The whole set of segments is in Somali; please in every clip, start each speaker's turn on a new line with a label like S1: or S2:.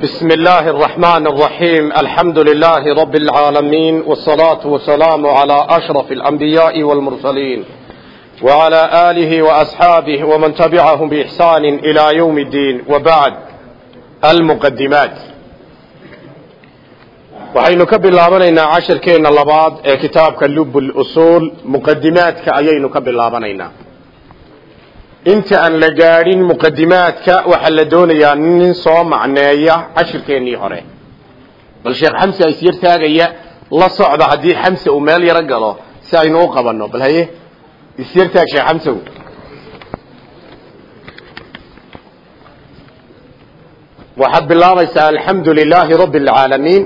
S1: بسم الله الرحمن الرحيم الحمد لله رب العالمين والصلاة والسلام على أشرف الأنبياء والمرسلين وعلى آله وأصحابه ومن تبعهم بإحسان إلى يوم الدين وبعد المقدمات waxaynu ka bilaabanaynaa cashirkeenna labaad ee kitaabka lub usuul muqadimaadka ayaynu ka bilaabanaynaa inta aan la gaadhin muqadimaadka waxaa la doonayaa nin soo macneeya cashirkeennii hore. Bal sheekh xamse isyar taagaya la socda haddii xamse uu meel yaro galo si aynu u qabanno. Bal haye isyar taag sheekh xamsew waxaad bilaabaysaa alxamdu lilaahi rabbi alcaalamiin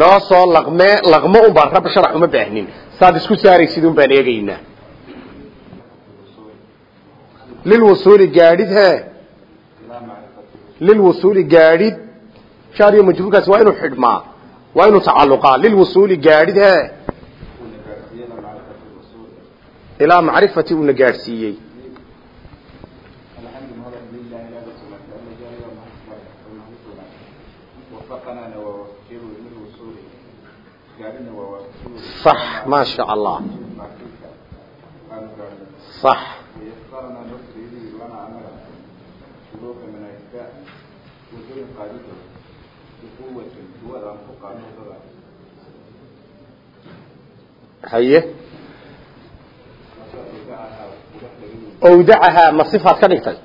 S1: noo soo laqmee laqmo un baan rab sharax uma baahnin. Saad isku saaraysid un baan eegaynaa lilwusuuli gaadhid he lilwusuuli gaadhid shaariyo majruurkaasi waa inuu xidhmaa waa inuu tacalluqaa lilwusuuli gaadhid he ilaa macrifati uuna gaadhsiiyey صح ما شاء الله صح Haye? Awdacahaa ma sifaad ka dhigtay?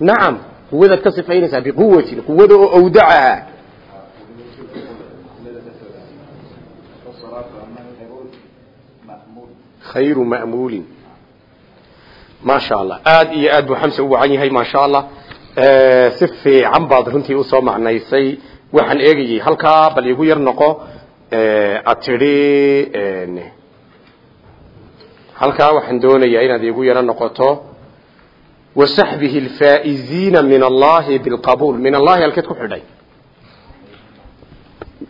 S1: Nacam quwadaad ka sifaynaysaa biquwatin quwada oo awdacahaa khayru ma'muulin. Ma sha allah. Aad iyo aad buu xamse u wacan yahay ma sha allah si fiican baad runtii u soo macnaysay. Waxaan eegayay halkaa bal igu yar noqo ad tidhi halkaa waxaan doonayaa inaad igu yaro noqoto wasaxbihi alfaa'iziina min allahi bilqabuul. Min allahi halkeed ku xidhay.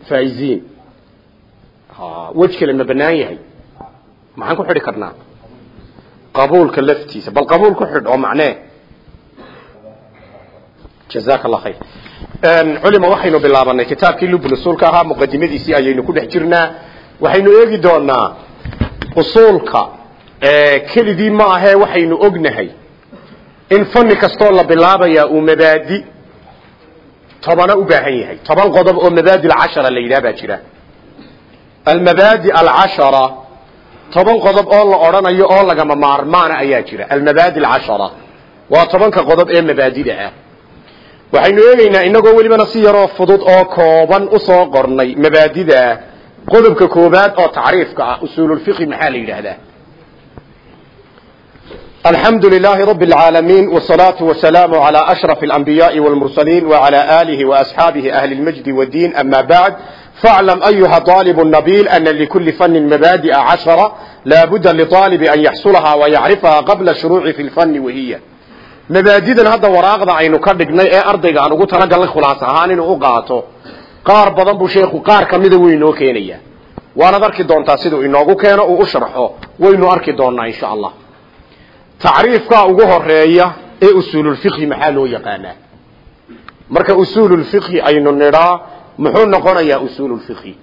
S1: Faa'iziin wej kale banaan yahay. Maxaan ku xidhi karnaa? Qabuulka laftiisa. Bal qabuul ku xidh oo macnee jazaka allah khayr culima waxaynu bilaabanay kitaabkii lubul usuulka ahaa muqadimadiisii ayaynu ku dhex jirnaa. Waxaynu eegi doonaa usuulka keligii ma ahee waxaynu ognahay. In fani kastoo la bilaabayaa uu mabaadi tobana u baahan yahay. Toban qodob oo mabaadi alcashara la yidhaha baa jira almabaadi alcashara toban qodob oo la odhanayo oo lagama maarmaana ayaa jira. Almabaadi alcashara waa tobanka qodob ee mabaadida ah waxaynu eegaynaa inagoo welibana si yaroo fudud oo kooban usoo qornay mabaadida qodobka koobaad oo tacriifka ah usuululfiqhi maxaa la yidhaahdaa alxamdu lilaahi rabi alcaalamiin wsalaatu wasalaamu calaa ashraf alambiyaai walmursaliin wacala aalihi waasxaabihi ahli lmajdi wddiin ama bacd فاعلم أيها طالب النبيل أن لكل فن مبادئ عشرة لا بد لطالب أن يحصلها ويعرفها قبل الشروع في الفن وهي mabaadidan hadda waraaqda aynu ka dhignay ee ardayga aan ugu talagalnay khulaas ahaan inuu u qaato qaar badan buu sheekhu qaar kamida wuu inoo keenaya. Waanaad arki doontaa siduu inoogu keeno uu u sharxo waynu arki doonaa insha allah. Tacriifka ugu horreeya ee usuululfiqhi maxaa loo yaqaanaa? Marka usuululfiqhi aynu nidhaa muxuu noqonayaa usuululfiqhi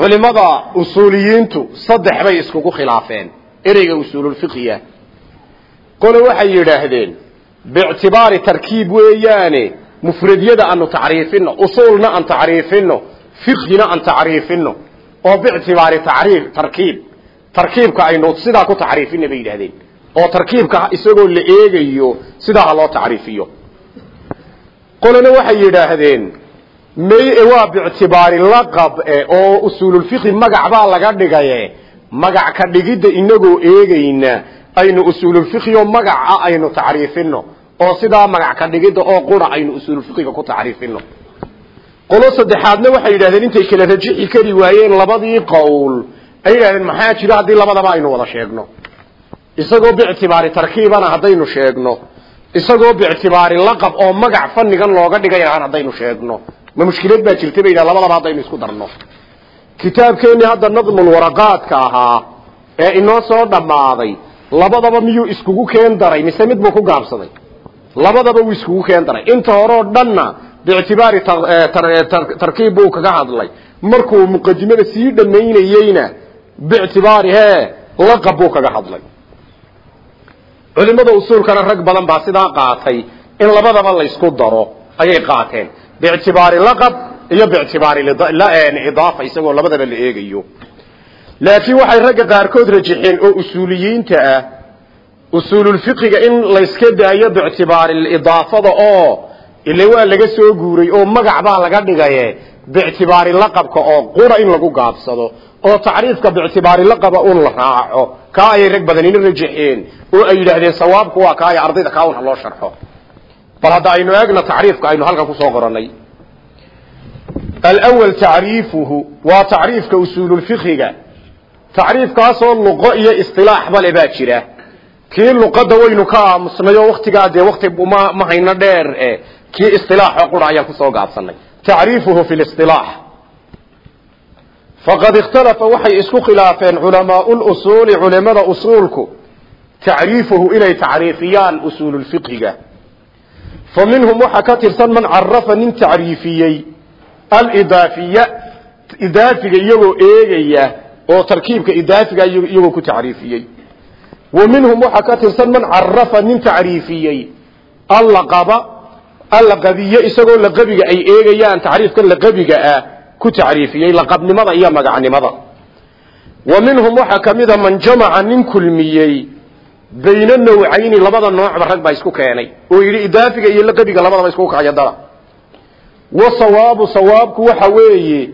S1: culimada usuuliyiintu saddex bay iskugu khilaafeen. Ereyga usuululfiqhiya qole waxay yidhaahdeen biictibaari tarkiib weeyaane mufradyada aanu tacriifino usuulna aan tacriifino fiqhina aan tacriifino. Oo biictibaari tacriif tarkiib. Tarkiibka aynu sidaa ku tacriifina bay yidhahdeen oo tarkiibka isagoo la eegayo sidaa ha loo tacriifiyo. Qolena waxay yidhaahdeen may waa biictibaari laqab oo usuululfiqhi magac baa laga dhigaye magac ka dhigidda inagoo eegayna aynu usuululfiqhi oo magaca aynu tacriifino oo sidaa magac ka dhigidda oo qura aynu usuululfiqiga ku tacriifino. Qolo saddexaadna waxay yidhahdeen intay kala rajixi kari waayeen labadii qowl. Ay yidhahdeen maxaa jira haddii labadaba aynu wada sheegno? Isagoo biictibaari tarkiibana haddaynu sheegno. Isagoo biictibaari laqab oo magac fanigan looga dhigayaan haddaynu sheegno. Ma mushkilad baa jirta bay yidhaha labadaba haddaynu isku darno. Kitaabkeennii hadda nadmul waraqaadka ahaa ee inoo soo dhammaaday labadaba miyuu iskugu keen daray? Mise mid buu ku gaabsaday? Labadaba wuu iskugu keen daray. Inta hore oo dhanna biictibaari tarkiib buu kaga hadlay. Markuu muqadimada sii dhamaynayeyna biictibaari he laqab buu kaga hadlay. Culimada usuulkana rag badan baa sidaa qaatay in labadaba laysku daro ayay qaateen. Biictibaari laqab iyo biictibaari idaafa isagoo labadaba la eegayo laakiin waxay ragga qaarkood rajixeen oo usuuliyiinta ah. Usuululfiqiga in layska daayo biictibaari idaafada oo ile waa laga soo guuray oo magac baa laga dhigaye biictibaari laqabka oo qura in lagu gaabsado oo tacriifka biictibaari laqaba un la raaco. Kaa ayay rag badanina rajaxeen oo ay yidhaahdeen sawaabku waa kaaya ardayda kaa un ha loo sharxo. Bal hadda aynu eegna tacriifka aynu halkan ku soo qoranay. Alwal tacriifuhu waa tacriifka usuululfiqiga tacriifkaasoo luqo iyo istilaax bale baa jira. Kii luqada waynu ka aamusnay oo waktigaa dee wakti ma hayno dheer kii istilaaxoo qura ayaan ku soo gaabsanay tacriifuhu fi listilaax faqad ikhtalafa waxay isku khilaafeen culamaau lusuuli culimada usuulku. Tacriifuhu inay tacriifiyaan usuululfiqhiga fa minhum waxaa ka tirsan man carafa nin tacriifiyey alidaafiya idaafiga oo tarkiibka idaafiga iyagoo ku tacriifiyey. Wa minhum waxaa ka tirsan man carafa nin tacriifiyey. Allaqaba allaqabiye isagoo laqabiga ay eegayaan tacriifkan laqabiga ah ku tacriifiyey. Laqabnimada iyo magacnimada wa minhum waxaa kamida man jamaca nin kulmiyey. Bayna nawcayni labada noocba rag baa isku keenay. Oo yidhi idaafiga iyo laqabiga labadaba isku kayadada wa sawaabu sawaabku waxa weeye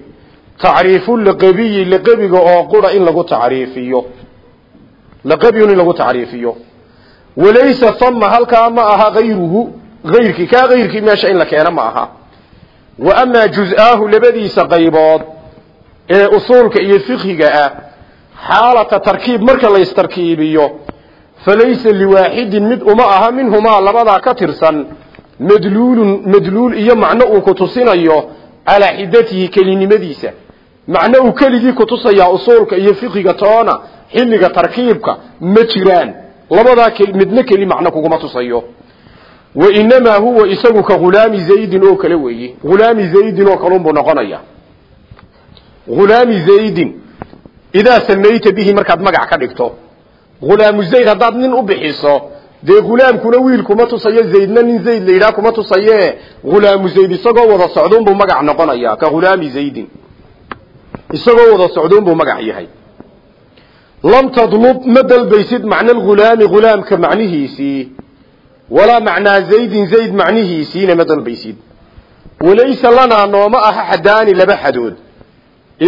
S1: tacriifu laqabiyi laqabiga oo qura in lagu tacriifiyo. Laqabiyun in lagu tacriifiyo. Walaysa thama halkaa ma aha hayruhu hayrkii kaa hayrkii meesha in la keeno ma aha. Wa amaa juz-aahu labadiisa qaybood ee usuulka iyo fiqhiga ah xaalata tarkiib marka la ystarkiibiyo falaysa liwaaxidin mid uma aha minhumaa labadaa ka tirsan madluulun madluul iyo macno uu kutusinayo calaa xidatihi kelinimadiisa macno uu keligii kutusayaa usuulka iyo fiqiga toona xilliga tarkiibka ma jiraan. Labadaa midna keli macno kuguma tusayo. Wa inamaa huwa isagu ka hulaami zaydin oo kale weeye hulaami zaydin oo kalunbuu noqonaya. Hulaami zaydin idaa samayta bihi markaad magac ka dhigto. Hulaamu zayd haddaad nin u bixiso dee hulaamkuna wiil kuma tusayo zaydna nin zayd la yidhaha kuma tusaye hulaamu zayd isagoo wada socduunbuu magac noqonaya ka hulaami zaydin isagoo wada socduunbuu magac yahay. Lam tadlub ma dalbaysid macna alghulaami hulaamka macnihiisii walaa macnaa zaydin zayd macnihiisiina ma dalbaysid. Walaysa lanaa nooma aha xadaani laba xadood.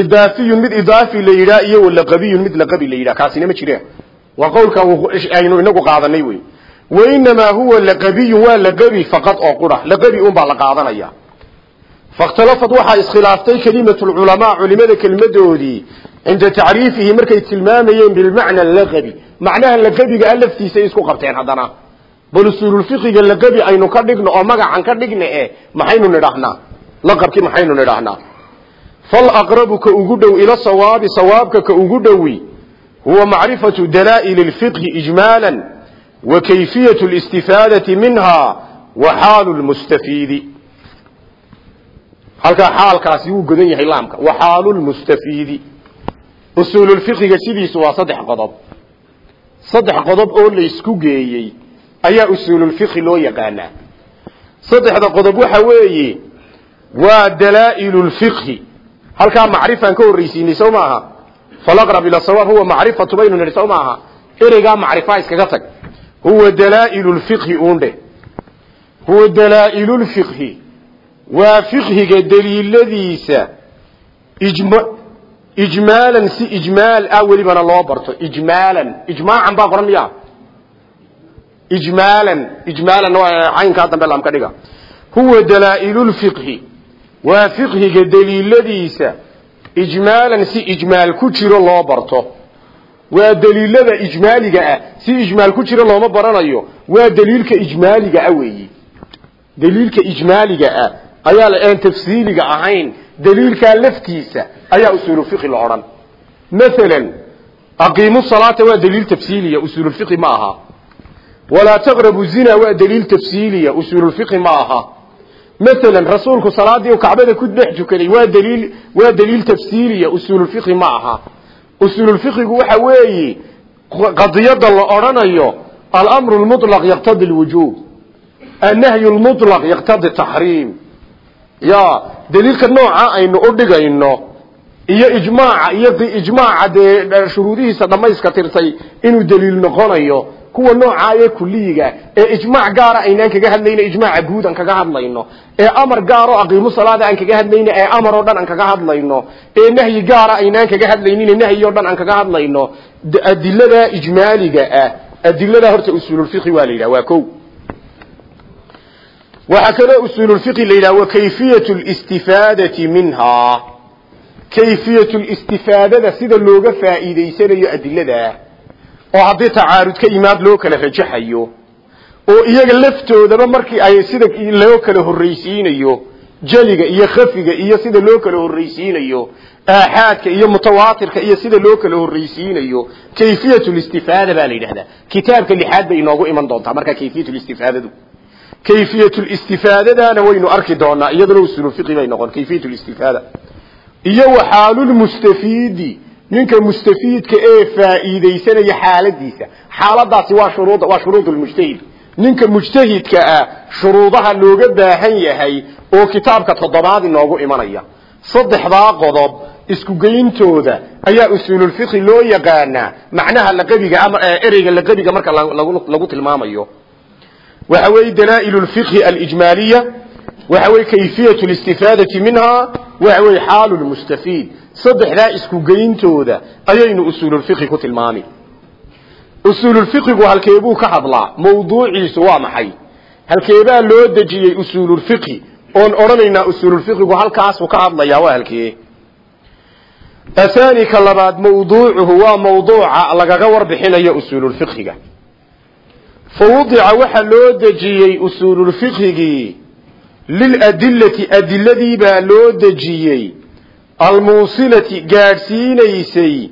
S1: Idaafiyun mid idaafi la yidhaha iyo walaqabiyun mid laqabi la yidhaha kaasina ma jireen waa qowlka aynu inagu qaadanay wey. Wainamaa huwa laqabiyun waa laqabi faqad oo qura laqabi un baa la qaadanaya fakhtalafad waxaa iskhilaaftay kelimatu lculamaa culimada kelimadoodii cinda tacriifihi markay tilmaamayeen bilmacna laqabi macnaha laqabiga a laftiisay isku qabteen haddana bal usuululfiqiga laqabi aynu ka dhigno oo magacan ka dhigna e maxaynu nidhahnaa laqabkii maxaynu nidhahnaa falaqrabu ka ugu dhow ila sawaabi sawaabka ka ugu dhowi huwa macrifatu dalaa'il lfiqhi ijmaala wa kayfiyatu listifaadati minha wa xaalu lmustafiidi halkaa xaalkaasi wuu godan yahay laamka. Wa xaalu lmustafiidi usuululfiqiga sidiisu waa saddex qodob. Saddex qodob oo laysku geeyey ayaa usuululfiqhi loo yaqaanaa. Saddexda qodob waxa weeye waa dalaa'ilu lfiqhi halkaa macrifaan ka horraysiinay sow maaha falaqrab ila sawaab huwa macrifatu baynu nidhi maaha ereygaa macrifaa iskaga tag. Huwa dalaa'ilu lfiqhi uundhe huwa dalaa'ilu lfiqhi waa fiqhiga daliiladiisa ijm ijmaalan si ijmaal ah welibana loo barto. Ijmaalan ijmaacan baa qoran miya ijmaalan ijmaalan caynkaa dambe lam ka dhiga. Huwa dalaa'ilu lfiqhi waa fiqhiga daliiladiisa ijmaalan si ijmaal ku jiro loo barto. Waa daliilada ijmaaliga ah si ijmaal ku jiro looma baranayo. Waa daliilka ijmaaliga ah weeyi ayaa aan tafsiiliga ahayn daliilkaa laftiisa ayaa usuulu fiqhi la odhan. Maalan aqiimu salaata waa daliil tafsiiliya usuululfiqhi ma aha. Walaa taqrabu zina waa daliil tafsiiliya usuululfiqhi ma aha. Masalan rasuulku salaadii kacbada ku dhex tukaday waa daliil waa daliil tafsiiliya usuululfiqhi ma aha. Usuululfiqhigu waxa weeye qadiyada la odhanayo alamru lmuطlaq yaqtadi lwujuub annahyu lmuطlaq yaqtadi taxriim ya daliilka nooca aynu u dhigayno iyo ijmaaca iyo ijmaaca dee shuruudihiisa dhamayska tirtay inuu daliil noqonayo kuwa nooca ee kuliyiga ee ijmaac gaara aynaan kaga hadlayno ijmaaca guud aan kaga hadlayno ee amar gaaro aqiimu salaada aan kaga hadlayno ee amar oo dhan aan kaga hadlayno ee nahyi gaara aynaan kaga hadlaynin nahyi oo dhan aan kaga hadlayno adilada ijmaaliga ah adilada horta usuululfiqhi waa la yidhaha waa ko waxaa kaloo usuululfiqhi la yidhaha wa kayfiyatu listifaadati minhaa kayfiyatu listifaadada sida looga faa'iidaysanayo adilada oo haddii tacaarud ka yimaad loo kala rajaxayo oo iyaga laftoodaba markii ay sida loo kala horraysiinayo jeliga iyo khafiga iyo sida loo kala horraysiinayo aaxaadka iyo mutawaatirka iyo sida loo kala horraysiinayo kayfiyatu listifaada baa la yidhahdaa. Kitaabka lixaad bay inoogu iman doontaa markaa kayfiyatu listifaadadu kayfiyatu listifaadadana waynu arki doonaa iyaduna usululfiqi bay noqon kayfiyatu listifaada iyo waxaalulmustafiidi ninka mustafiidka ee faa'iidaysanaya xaaladiisa. Xaaladaasi waa shuruud waa shuruudulmujtahid ninka mujtahidka ah shuruudaha looga baahan yahay oo kitaabka toddobaad inoogu imanaya. Saddexdaa qodob isku geyntooda ayaa usuululfiqhi loo yaqaanaa. Macnaha laqabiga ama ereyga laqabiga marka lagu tilmaamayo waxa weeye dalaa'il lfiqhi alijmaaliya waxa weye kayfiyat listifaadati minha waxa weye xaalu lmustafiid saddexdaa isku geyntooda ayaynu usuululfiqhi ku tilmaami usuululfiqigu halkeebuu ka hadlaa mawduuciisu waa maxay halkeebaa loo dejiyey usuululfiqhi oon odhanaynaa usuululfiqigu halkaasuu ka hadlayaa waa halkee athani ka labaad mawduucuhu waa mawduuca lagaga warbixinayo usuululfiqhiga fa wudica waxaa loo dejiyey usuululfiqhigii liladilati adiladii baa loo dejiyey almuusilati gaadhsiinaysay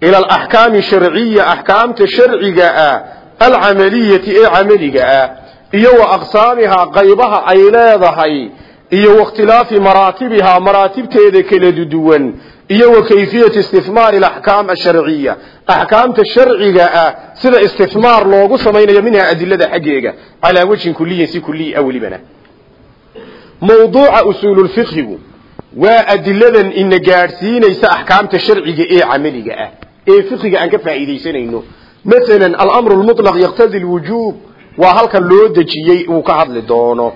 S1: ila alaxkaami sharciya axkaamta sharciga ah alcamaliyati ee camaliga ah iyo wa aqsaamihaa qaybaha ay leedahay iyo wakhtilaafi maraatibihaa maraatibteeda kala duwan iyo wa kayfiyati istifmaari alaxkaam asharciya. Axkaamta sharciga ah sida istifmaar loogu samaynayo minhaa adilada xaggeega calaa wejhin kuliyin si kuliyi a welibana. Mawduuca usuululfiqhigu waa adiladan ina gaadhsiinaysa axkaamta sharciga ee camaliga ah. Ee fiqiga aan ka faa'iidaysanayno. Masalan alamru lmutlaq yaqtadi lwujuub waa halkan loo dejiyey uu ka hadli doono.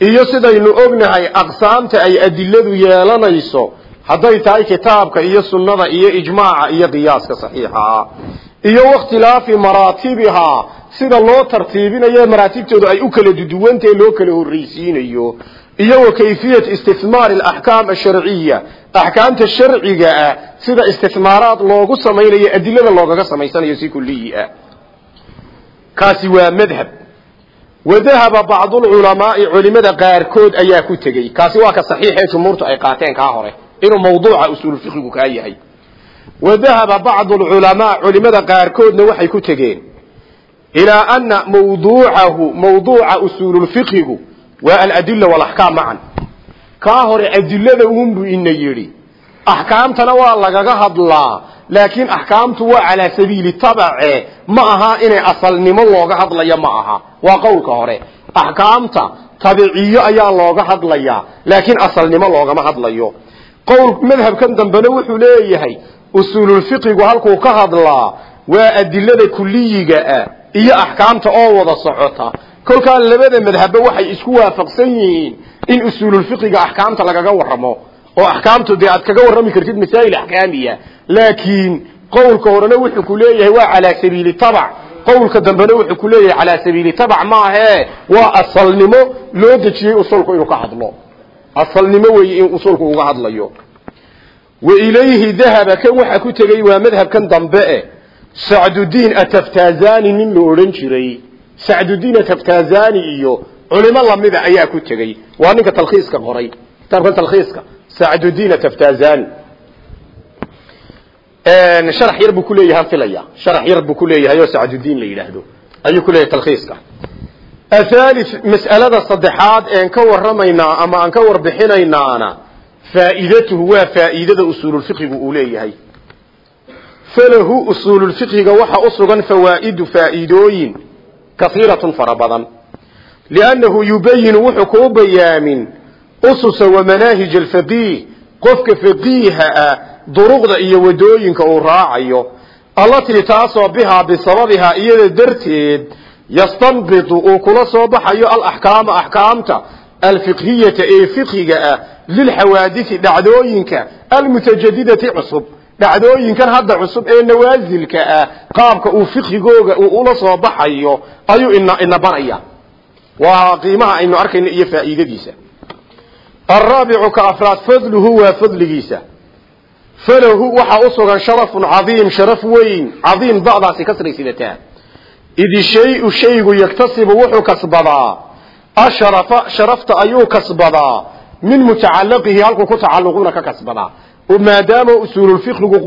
S1: Iyo sidaynu ognahay aqsaamta ay adiladu yeelanayso hadday tahay kitaabka iyo sunnada iyo ijmaaca iyo qiyaaska saxiixa iyo wakhtilaafi maraatibihaa sida loo tartiibinayo maraatibtooda ay u kala duduwantahe loo kala horraysiinayo iyo wa kayfiyat istismaar alaxkaam asharciya axkaamta sharciga ah sida istismaaraad loogu samaynayo adilada loogaga samaysanayo si kuliyi ah. Kaasi waa madhab. Wadahaba bacdulculamaai culimada qaarkood ayaa ku tegey. Kaasi waa ka saxiixee jumhuurtu ay qaateen kaa hore inuu mawduuca usuulfiqigu kaa yahay. Wadahaba bacdu alculamaa culimada qaarkoodna waxay ku tegeen ilaa ana mawduucahu mawduuca usuululfiqigu waa aladila walaxkaam macan kaa hore adilada uunbu ina yidhi axkaamtana waa lagaga hadlaa laakiin axkaamtu waa calaa sabiili tabace ma aha inay asalnimo looga hadlaya ma aha. Waa qowlka hore axkaamta tabiciyo ayaa looga hadlayaa laakiin asalnimo loogama hadlayo qowl madhabkan dambena wuxuu leeyahay usuululfiqigu halkuu ka hadlaa waa adilada kuliyiga ah iyo axkaamta oo wada socota. Kolkaa labada madhabba waxay isku waafaqsan yihiin in usuululfiqiga axkaamta lagaga waramo oo axkaamtu dee aad kaga warrami kartid masaa'il axkaamiya. Laakiin qowlka horena wuxuu ku leeyahay waa calaa sabiili tabac qowlka dambena wuxuu ku leeyahay calaa sabiili tabac maahee waa asalnimo loo dejiyey usulku inuu ka hadlo asalnimo weeye in usulku uga hadlayo. Wa ilayhi dahaba kan waxa ku tegey waa madhabkan dambe e. Sacdudiin ataftazani nin la odhan jiray. Sacdudiin ataftazani iyo culimo lamida ayaa ku tegey waa ninka talkhiiska qoray. Kitaabkan talkhiiska sacdudiin ataftazani. Sharax yar buu kuleeyahay filaya sharax yar buu kuleeyahay oo sacdudiin la yidhaahdo ayuu ku leeyahay talkhiiska athalith mas'alada saddexaad een ka warramaynaa ama aan ka warbixinaynaana faa'iidatuhu waa faa'iidada usuululfiqhigu uu leeyahay falahu usuululfiqhiga waxa u sugan fawaa'idu faa'iidooyin kahiiratun fara badan liannahu yubayinu wuxuu kuu bayaamin ususa wa manaahij alfaqiih qofka faqiiha ah duruqda iyo waddooyinka uu raacayo allatii taasoo bihaa bisababihaa iyada darteed yastanbitu uu kula soo baxayo alaxkaama axkaamta alfiqhiyata ee fiqhiga ah lilxawaadisi dhacdooyinka almutajadidati cusub. Dhacdooyinkan hadda cusub ee nawaasilka ah qaabka uu fiqhigooga uu ula soo baxayo ayuu ina baraya waa qiimaha aynu arkayno iyo faa'iidadiisa. Alraabicu ka afraad fadluhu waa fadligiisa. Falahu waxaa u sugan sharafun cadiim sharaf weyn cadiim ba'daasi kasray sidataa idi shay-u shaygu yaktasibu wuxuu kasbadaa. Asharafa sharafta ayuu kasbadaa. Min mutacalaqihi halkuu ku tacalluquna ka kasbadaa. Maadaama usuululfiqhigu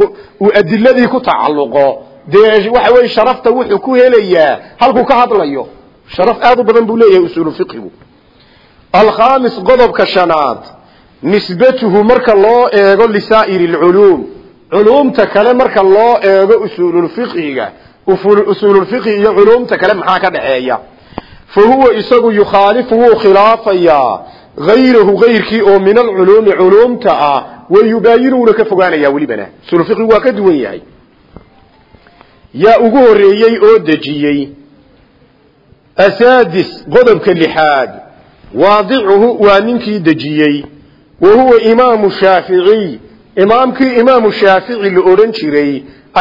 S1: uu adiladii ku tacalluqo. Dee waxa weye sharafta wuxuu ku helayaa halkuu ka hadlayo. Sharaf aad u badan buu leeyahay usuululfiqhigu alkhaamis qodobka shanaad. Nisbatuhu marka loo eego lisaa'iri alculuum culuumta kale marka loo eego usuululfiqhiga usuululfiqhi iyo culuumta kale maxaa ka dhaxeeya? Fa huwa isagu yukhaalifu wuu khilaafayaa hayrahu hayrkii oo min alculuumi culuumta ah wa yubaayinuuna ka fogaanayaa welibana usuululfiqhigu waa ka duwan yahay. Yaa ugu horeeyey oo dejiyey asaadis qodobka lixaad waadicuhu waa ninkii dejiyey wa huwa imaamu shaaficiy imaamkii imaamu shaafici la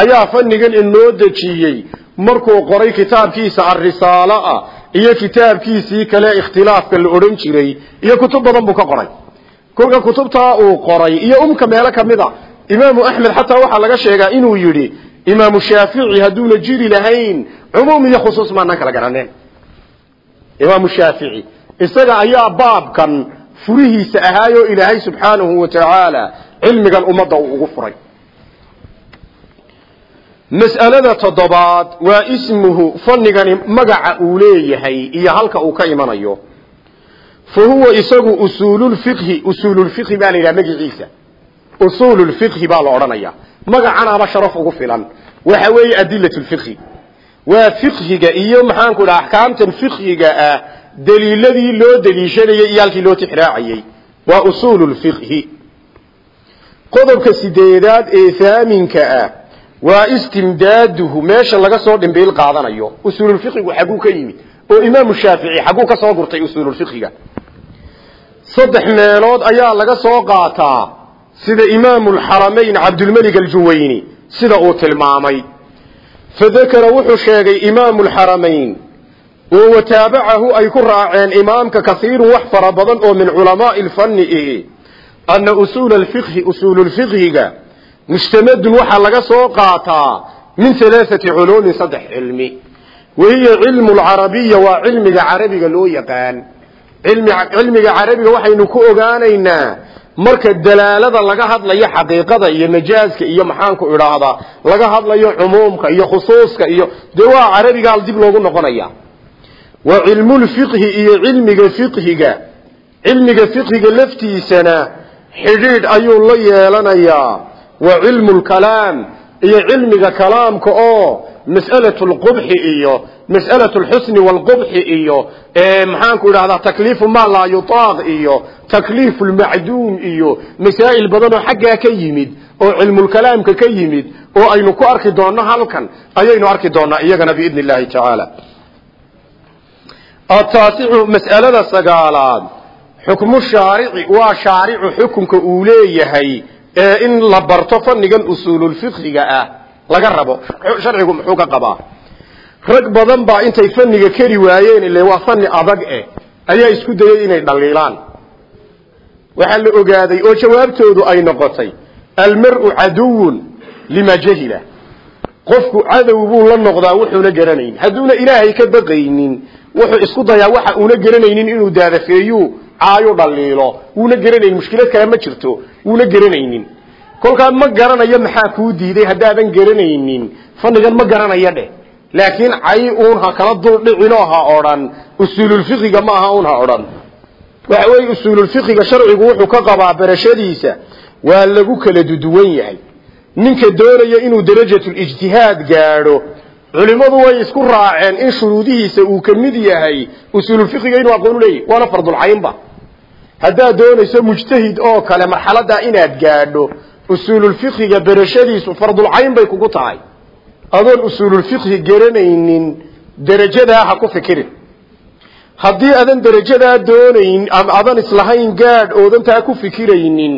S1: ayaa fannigan inoo dejiyey. Markuu qoray kitaabkiisa arisaalo ah iyo kitaabkiisii kale ikhtilaafka la odhan jiray iyo kutub badan buu ka qoray. Kolka kutubtaa uu qoray iyo umka meelo ka mid a imaamu axmed xataa waxaa laga sheegaa inuu yidhi imaamu shaafici hadduuna jiri lahayn cumuum iyo khusuus maanaan kala garaneen. Imaamu shaafici isaga ayaa baabkan furihiisa ahaayoo ilaahay subxaanahu wa tacaala cilmigan ummadda uu ugu furay mas'alada toddobaad waa ismuhu fanigani magaca uu leeyahay iyo halka uu ka imanayo. Fa huwa isagu usuululfiqhi usuululfiqhi baa la yidhaha magiciisa usuululfiqhi baa la odhanaya. Magacanaaba sharaf ugu filan. Waxa weeye adilatulfiqhi waa fiqhiga iyo maxaanku dhaha axkaamtan fiqhiga ah daliiladii loo daliishanayey iyo halkii loo tixraacayey waa usuululfiqhi qodobka sideedaad ee thaaminka ah waa istimdaaduhu meesha laga soo dhimbiil qaadanayo usuululfiqhigu xagguu ka yimid oo imaamu shaafici xagguu ka soo gurtay usuululfiqhiga saddex meelood ayaa laga soo qaataa sida imaamulxaramayn cabdulmelig aljuwayni sida uu tilmaamay. Fadakara wuxuu sheegay imaamulxaramayn oo wataabacahu ay ku raaceen imaamka kasiirun wax fara badan oo min culamaai lfanni ihi anna usuula alfiqhi mustamadun waxaa laga soo qaataa min halaaثati culuumin saddex cilmi wahiya cilmu lcarabiya waa cilmiga carabiga loo yaqaan cilmiga carabiga waxaynu ku ogaanaynaa marka dalaalada laga hadlayo xaqiiqada iyo majaaska iyo maxaanku idhaahdaa laga hadlayo cumuumka iyo khusuuska iyo dee waa carabigaa dib loogu noqonaya wa cilmulfiqhi iyo cilmiga fiqhiga cilmiga fiqhiga laftiisana xidhiidh ayuu la yeelanayaa wa cilmu lkalaam iyo cilmiga kalaamka oo mas'alatu lqubxi iyo mas'alatu lxusni waalqubxi iyo maxaanku idhahdaa takliifu maa laa yutaaq iyo takliifu lmacduum iyo masaa'il badan oo xaggaa ka yimid oo cilmulkalaamka ka yimid oo aynu ku arki doonno halkan ayaynu arki doonnaa iyagana biidni illahi tacaala ataasicu mas'alada sagaalaad xukmu shaarici waa shaaricu xukunka uu leeyahay ee in la barto fannigan usuululfiqhiga ah laga rabo. Sharcigu muxuu ka qabaa? Rag badan baa intay fanniga keri waayeen ile waa fanni adag eh ayaa isku dayay inay dhaliilaan. Waxaa la ogaaday oo jawaabtoodu ay noqotay almar'u caduwun lima jahila qofku cadow buu la noqdaa wuxuuna garanayn hadduuna ilaahay ka baqaynin wuxuu isku dayaa waxa uuna garanaynin inuu daadafeeyu caayu dhaliilo. Wuuna garanayn mushkilad kale ma jirto wuuna garanaynin. Kolkaa ma garanayo maxaa kuu diiday haddaadan garanaynin. Fannigan ma garanaya dheh. Laakiin cay uun ha kala duldhicinoo ha odhan usuululfiqiga ma aha uun ha odhan. Waxa weeye usuululfiqiga sharcigu wuxuu ka qabaa barashadiisa waa lagu kala duduwan yahay ninka doonaya inuu darajatulijtihaad gaadho. Culimmadu way isku raaceen in shuruudihiisa uu ka mid yahay usuululfiqiga inuu aqoon leeyahy waana fardulcaynba haddaad doonayso mujtahid oo kale marxaladaa inaad gaadho usuululfiqiga berashadiisu fardulcayn bay kugu tahay. Adoon usuululfiqhi garanaynin derajadaa ha ku fikirin. Haddii adan derajadaa doonayn adan islahayn gaadh oodantaa ku fikiraynin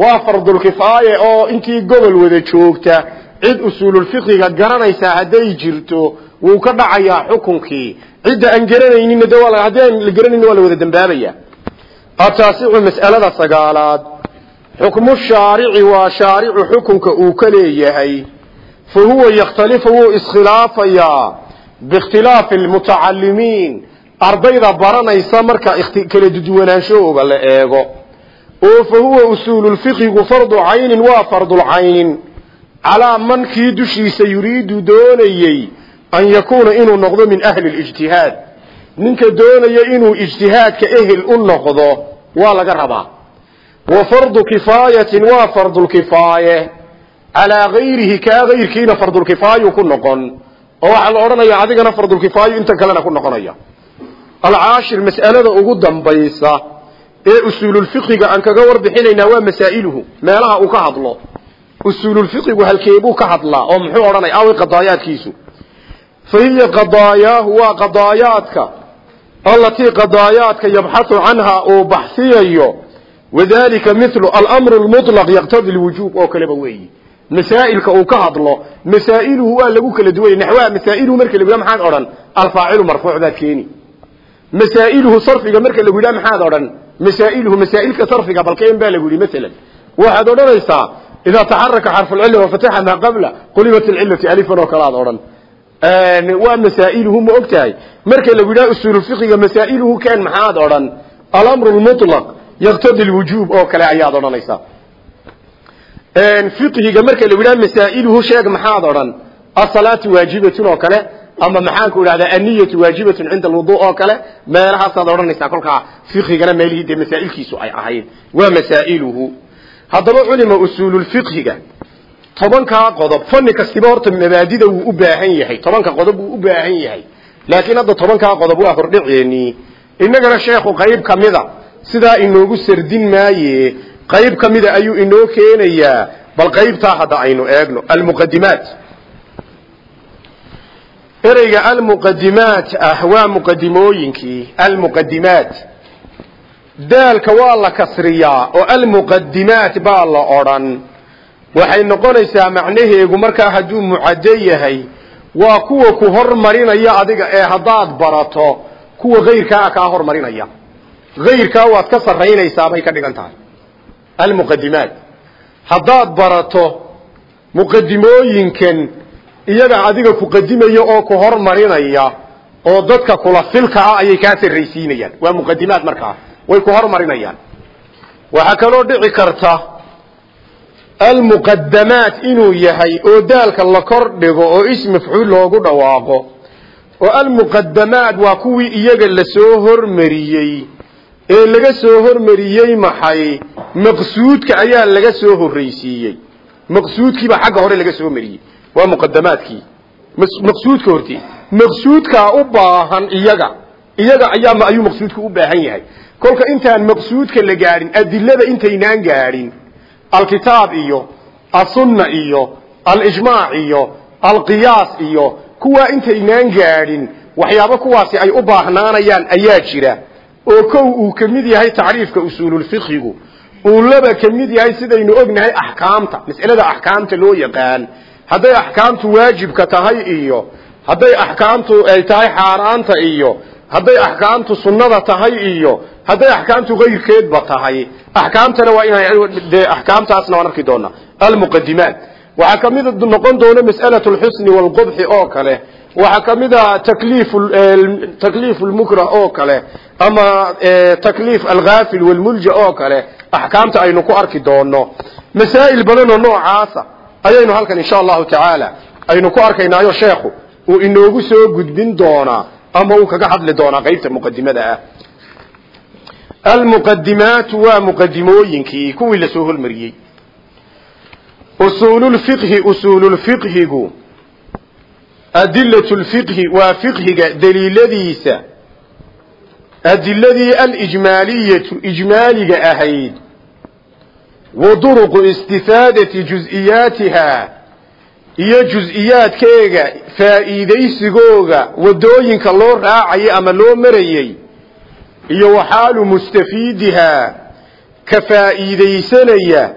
S1: waa fardulkifaaye oo intii gobol wada joogta cid usuululfiqiga garanaysaa hadday jirto wuu ka dhacayaa xukunkii. Cidda aan garanayninna de haddii aan la garanaynin waa la wada dambaabaya. Ataasicu mas'alada sagaalaad. Xukmu shaarici waa shaaricu xukunka uu ka leeyahay. Fa huwa yakhtalifu wuu iskhilaafayaa biikhtilaafi almutacalimiin ardayda baranaysa marka kala duduwanaanshahooga la eego oo fa huwa usuululfiqigu fardu caynin waa fardulcaynin calaa man kii dushiisa yuriidu doonayey an yakuuna inuu noqdo min ahli lijtihaad ninka doonaya inuu ijtihaadka ehel u noqdo waa laga rabaa. Wa fardu kifaayatin waa fardulkifaaye calaa gayrihi kaa gayrkiina fardulkifaayu ku noqon. Oo waxaa la odhanaya adigana fardulkifaayu inta kalena ku noqonaya. Alcaashir ugu dambaysa ee usuululfiqiga aan kaga warbixinaynaa waa masaa'iluhu. Meelaha uu ka hadlo. Usuululfiqigu halkeebuu ka hadlaa oo muxuu odhanaya awi qadaayaadkiisu. Fa qadaayaahu waa qadaayaadka. Allatii qadaayaadka yabxathu canha uu baxsiyayo. Wadalika milu almru lmutlaq yaqtadi lwujuub oo kaleba weeyi. Masaa'ilka uu ka hadlo masaa'iluhu waa lagu kala duwanya naxwaha masaa'iluhu marka yidhaha maxaad odhan? Alfaacilu marfuuc baad keeni masaa'iluhu sarfiga marka lagu yidhaha maxaad odhan? Masaa'iluhu masaa'ilka sarfiga balkeen baa lagu yidhi masalan waxaad odhanaysaa idaa taxaraka xarfulcilla wafataxa maa qabla qulibat alcillati alifan oo kale aad odhan waa masaa'iluhu ma og tahay marka lagu yidhaha usuulufiqiga masaa'iluhu keen maxaad odhan? Alamru lmutlaq yaqtadi lwujuub oo kale ayaad odhanaysaa. Fiqhiga marka lagu yidhaha masaa'iluhu sheeg maxaad odhan? Asalaatu waajibatun oo kale ama maxaanku idhahdaa aniyatu waajibatun cinda alwudu oo kale meelahaasaad odhanaysaa kolkaa fiqhigana meelihii dee masaa'ilkiisu ay ahayd. Waa masaa'iluhu. Haddaba culima usuululfiqhiga tobankaa qodob fanni kastiba horta mabaadida wuu u baahan yahay tobanka qodob wuu u baahan yahay. Laakiin hadda tobankaa qodob waa hordhiceenii. Innagana sheekhu qayb ka mida sidaa inoogu sardin maaye qayb ka mida ayuu inoo keenayaa bal qaybtaa hadda aynu eegno almuqadimaat ereyga almuqadimaat ah waa muqadimooyinkii almuqadimaat. Daalka waa la kasriyaa oo almuqadimaat baa la odhan. Waxay noqonaysaa macnaheegu markaa hadduu mucaddo yahay waa kuwa ku hormarinaya adiga ee haddaad barato kuwa kayrkaa kaa hormarinaya. Kayrkaa waad ka sarraynaysaa bay ka dhigan tahay. Almuqadimaat. Haddaad barato muqadimooyinkan iyaga adiga ku qadimaya oo ku hormarinaya oo dadka kula filka ah ayay kaa sarraysiinayaan waa muqadimaad markaa way ku hormarinayaan. Waxaa kaloo dhici karta almuqadamaat inuu yahay oo daalka la kor dhigo oo ism mafcuul loogu dhawaaqo. Oo almuqadamaat waa kuwii iyaga la soo hormariyey. Ee laga soo hormariyey maxay? Maqsuudka ayaa laga soo horraysiiyey. Maqsuudkiibaa xagga hore laga soo mariyey waa muqadamaadkii maqsuudka horti. Maqsuudkaa u baahan iyaga. Iyaga ayaa ayuu maqsuudka u baahan yahay. Kolka intaan maqsuudka la gaadhin adilada intaynaan gaadhin alkitaab iyo asunna iyo alijmaac iyo alqiyaas iyo kuwaa intaynaan gaadhin waxyaabo kuwaasi ay u baahnaanayaan ayaa jira. Oo kow uu ka mid yahay tacriifka usuululfiqhigu uu laba ka mid yahay sidaynu ognahay axkaamta mas'alada axkaamta loo yaqaan hadday axkaamtu waajibka tahay iyo hadday axkaamtu ay tahay xaaraanta iyo hadday axkaamtu sunnada tahay iyo hadday axkaamtu kayrkeedba tahay. Axkaamtana waa ina dee axkaamtaasna waan arki doonaa. Almuqadimaat waxaa ka mid noqon doona mas'alat lxusni waalqubxi oo kale. Waxaa ka mid a takliif takliif lmukrah oo kale ama takliif alghafil walmulja oo kale. Axkaamta aynu ku arki doono masaa'il badan oo noocaasa ayaynu halkan insha allahu tacaala aynu ku arkaynaayo sheekhu uu inoogu soo gudbin doonaa ama uu kaga hadli doonaa qaybta muqadimada ah. Almuqadimaatu waa muqadimooyinkii kuwii la soo hormariyey. Usuululfiqhi usuululfiqhigu adilatu lfiqhi waa fiqhiga daliiladiisa. Adiladii alijmaaliyatu ijmaaliga ahayd wa duruqu istifaadati juz-iyaatihaa iyo juz-iyaadkeega faa'iidaysigooga waddooyinka loo raacayay ama loo marayey iyo waxaalu mustafiidihaa ka faa'iidaysanaya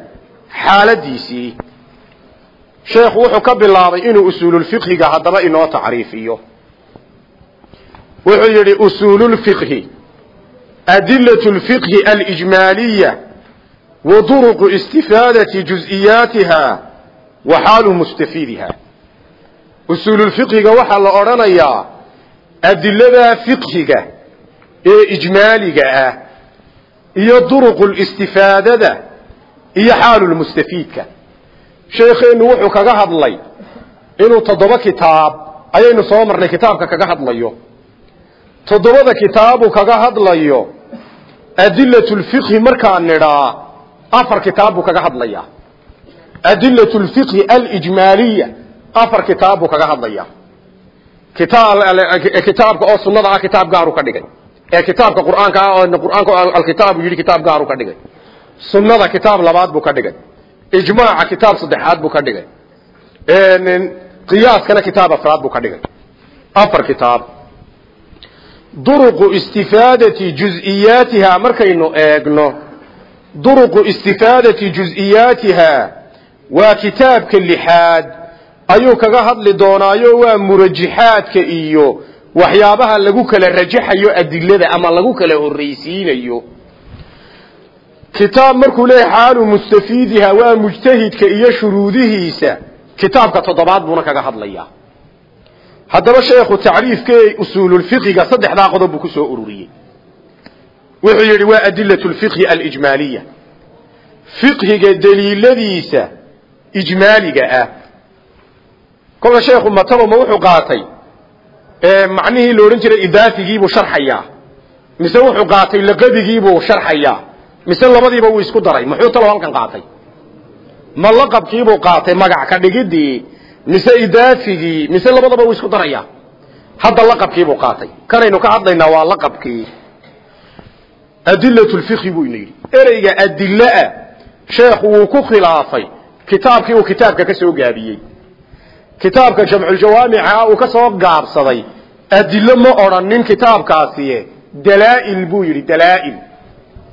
S1: xaaladiisii. Sheekhu wuxuu ka bilaabay inuu usuululfiqhiga haddaba inoo tacriifiyo. Wuxuu yidhi usuululfiqhi adilatu lfiqhi alijmaaliya istifaadati juz-iyaatiha wa xaalu mustafiidiha usuululfiqhiga waxaa la odhanayaa adiladaa fiqhiga ee ijmaaliga ah iyo duruqulistifaadada iyo xaalulmustafiidka sheekheennu wuxuu kaga hadlay inuu toddoba kitaab ayaynu soo marnay kitaabka kaga hadlayo. Toddobada kitaabu kaga hadlayo adilatulfiqhi markaan nidhaa afar kitaab buu kaga hadlaya adilatulfiqhi alijmaaliya afar kitaab buu kaga hadlaya kitaabka oo sunnada ah kitaab gaaru ka dhigay. Ee kitaabka qur'aanka ah oo qur'aanka alkitaabu yidhi kitaab gaaru ka dhigay. Sunnada kitaab labaad buu ka dhigay. Ijmaaca kitaab saddexaad buu ka dhigay. Qiyaaskana kitaab afraad buu ka dhigay. Afar kitaab. Duruqu istifaadati juz-iyaatiha markaynu eegno duruqu istifaadati juz-iyaatiha waa kitaabka lixaad ayuu kaga hadli doonaayo waa murajixaadka iyo waxyaabaha lagu kala rajaxayo adilada ama lagu kala horraysiinayo kitaab markuu leeyahay xaalu mustafiidiha waa mujtahidka iyo shuruudihiisa kitaabka toddobaad buuna kaga hadlayaa haddaba sheekhu tacriifkee usuululfiqiga saddexdaa qodob buu ku soo ururiyey wuxuu yidhi waa adilatu lfiqhi alijmaaliya. Fiqhiga daliiladiisa ijmaaliga ah. Kolka sheekhu mataloma wuxuu qaatay macnihii la jiray idaafigiibuu sharxayaa. Mise wuxuu qaatay laqabigiibuu sharxayaa. Mise labadiiba wuu isku daray. Muxuu talo halkan qaatay? Ma laqabkiibuu qaatay magac ka dhigidii? Mise idaafigii? Mise labadaba wuu isku daraya hadda laqabkiibuu qaatay. Kanaynu ka hadlaynaa waa laqabkii adilatu lfiqhi buu ina yidhi ereyga adilaa sheekhu wuu ku khilaafay kitaabkii uu kitaabka ka soo gaabiyey kitaabka jamculjawaamica uu ka soo gaabsaday adilo ma odhanin kitaabkaasi dalaa'il buu yidhi dalaa'il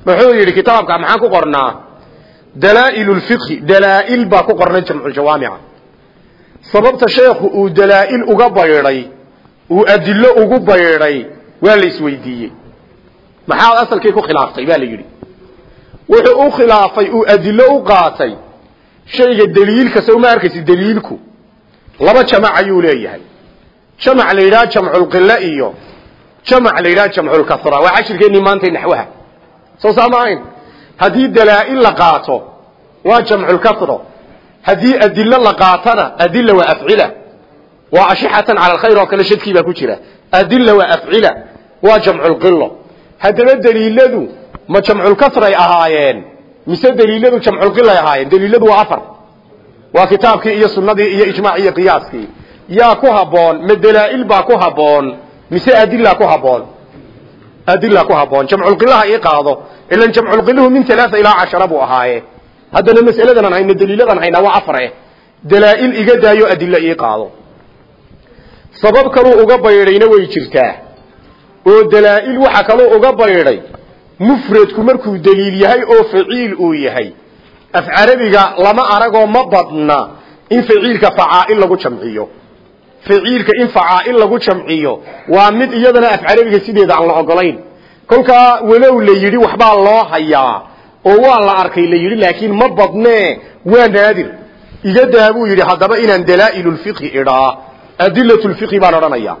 S1: wuxuu yidhi kitaabka maxaan ku qornaa dalaa'il lfiqhi dalaa'il baa ku qornay jamculjawaamica sababta sheekhu uu dalaa'il uga baydhay uu adilo ugu baydhay waa la isweydiiyey maxaad asalkii ku khilaaftay baa la yidhi. Wuxuu u khilaafay uu adilo u qaatay shayga daliilka sow ma arkaysi daliilku? Laba jamac ayuu leeyahay. Jamac la yidhaha jamculqila iyo jamac la yidhaha jamculkasra waa cashirkeennii maanta naxwaha. Soo saa maahayn haddii dalaa'il la qaato waa jamculkasro haddii adilo la qaatana adila waa afcila. Waa ashixatan cala alkhayr oo kale shadkii baa ku jira. Adila waa afcila waa jamculqilo haddaba daliiladu ma jamculkasray ahaayeen mise daliiladu jamculqilay ahaayeen? Daliiladu waa afar. Waa kitaabkii iyo sunadii iyo ijmaacii iyo qiyaaskii. Yaa ku haboon ma dalaa'il baa ku haboon mise adila ku haboon adila ku haboon jamculqilaha ii qaado. Ilan jamculqiluhu min alaaa ilaa cashara buu ahaaye. Haddana mas'aladan hayna daliiladan hayna waa afare. Dalaa'il iga daayo adila ii qaado. Sabab kaluu uga baydhayna way jirtaa oo dalaa'il waxa kaluu uga baydhay mufradku markuu daliil yahay oo faciil uu yahay. Af carabiga lama aragoo ma badna in faciilka facaa'il lagu jamciyo. Faciilka in facaa'il lagu jamciyo waa mid iyadana af carabiga sideeda aan la ogolayn kolkaa walow la yidhi waxbaa loo hayaa oo waa la arkay la yidhi laakiin ma badnee waa naadir. Iga daa buu yidhi haddaba inaan dalaa'ilulfiqhi idhaa. Adilatulfiqhi baan odhanayaa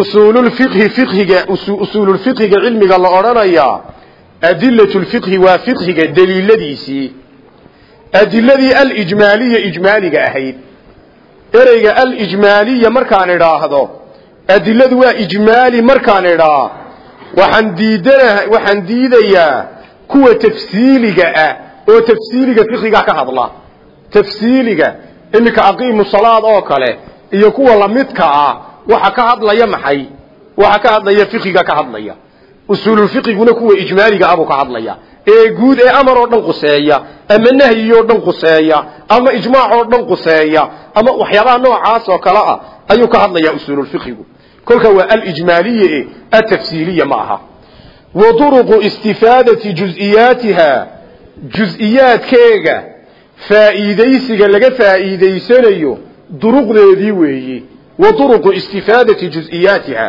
S1: usuululfiqhi fiqhiga usuululfiqhiga cilmiga la odhanayaa adilatulfiqhi waa fiqhiga daliiladiisii adiladii alijmaaliya ijmaaliga ahayd. Ereyga alijmaaliya markaan idhaahdo adiladu waa ijmaali markaan idhaa waxaan diidana waxaan diidayaa kuwa tafsiiliga ah oo tafsiiliga fiqiga ka hadla tafsiiliga iminka aqiimu salaad oo kale iyo kuwa lamidka ah waxa ka hadlaya maxay? Waxa ka hadlaya fiqiga ka hadlaya. Usuululfiqiguna kuwa ijmaaliga abuu ka hadlaya. Ee guud ee amar oo dhan quseeya ama nahyi oo dhan quseeya ama ijmaac oo dhan quseeya ama waxyaabaha noocaas oo kale ah ayuu ka hadlaya usuululfiqigu kolka waa alijmaaliye e atafsiiliya ma aha. Wa duruqu istifaadati juz-iyaatiha juz-iyaadkeega faa'iidaysiga laga faa'iidaysanayo duruqdeedii weeye wa duruqu istifaadati juz-iyaatiha.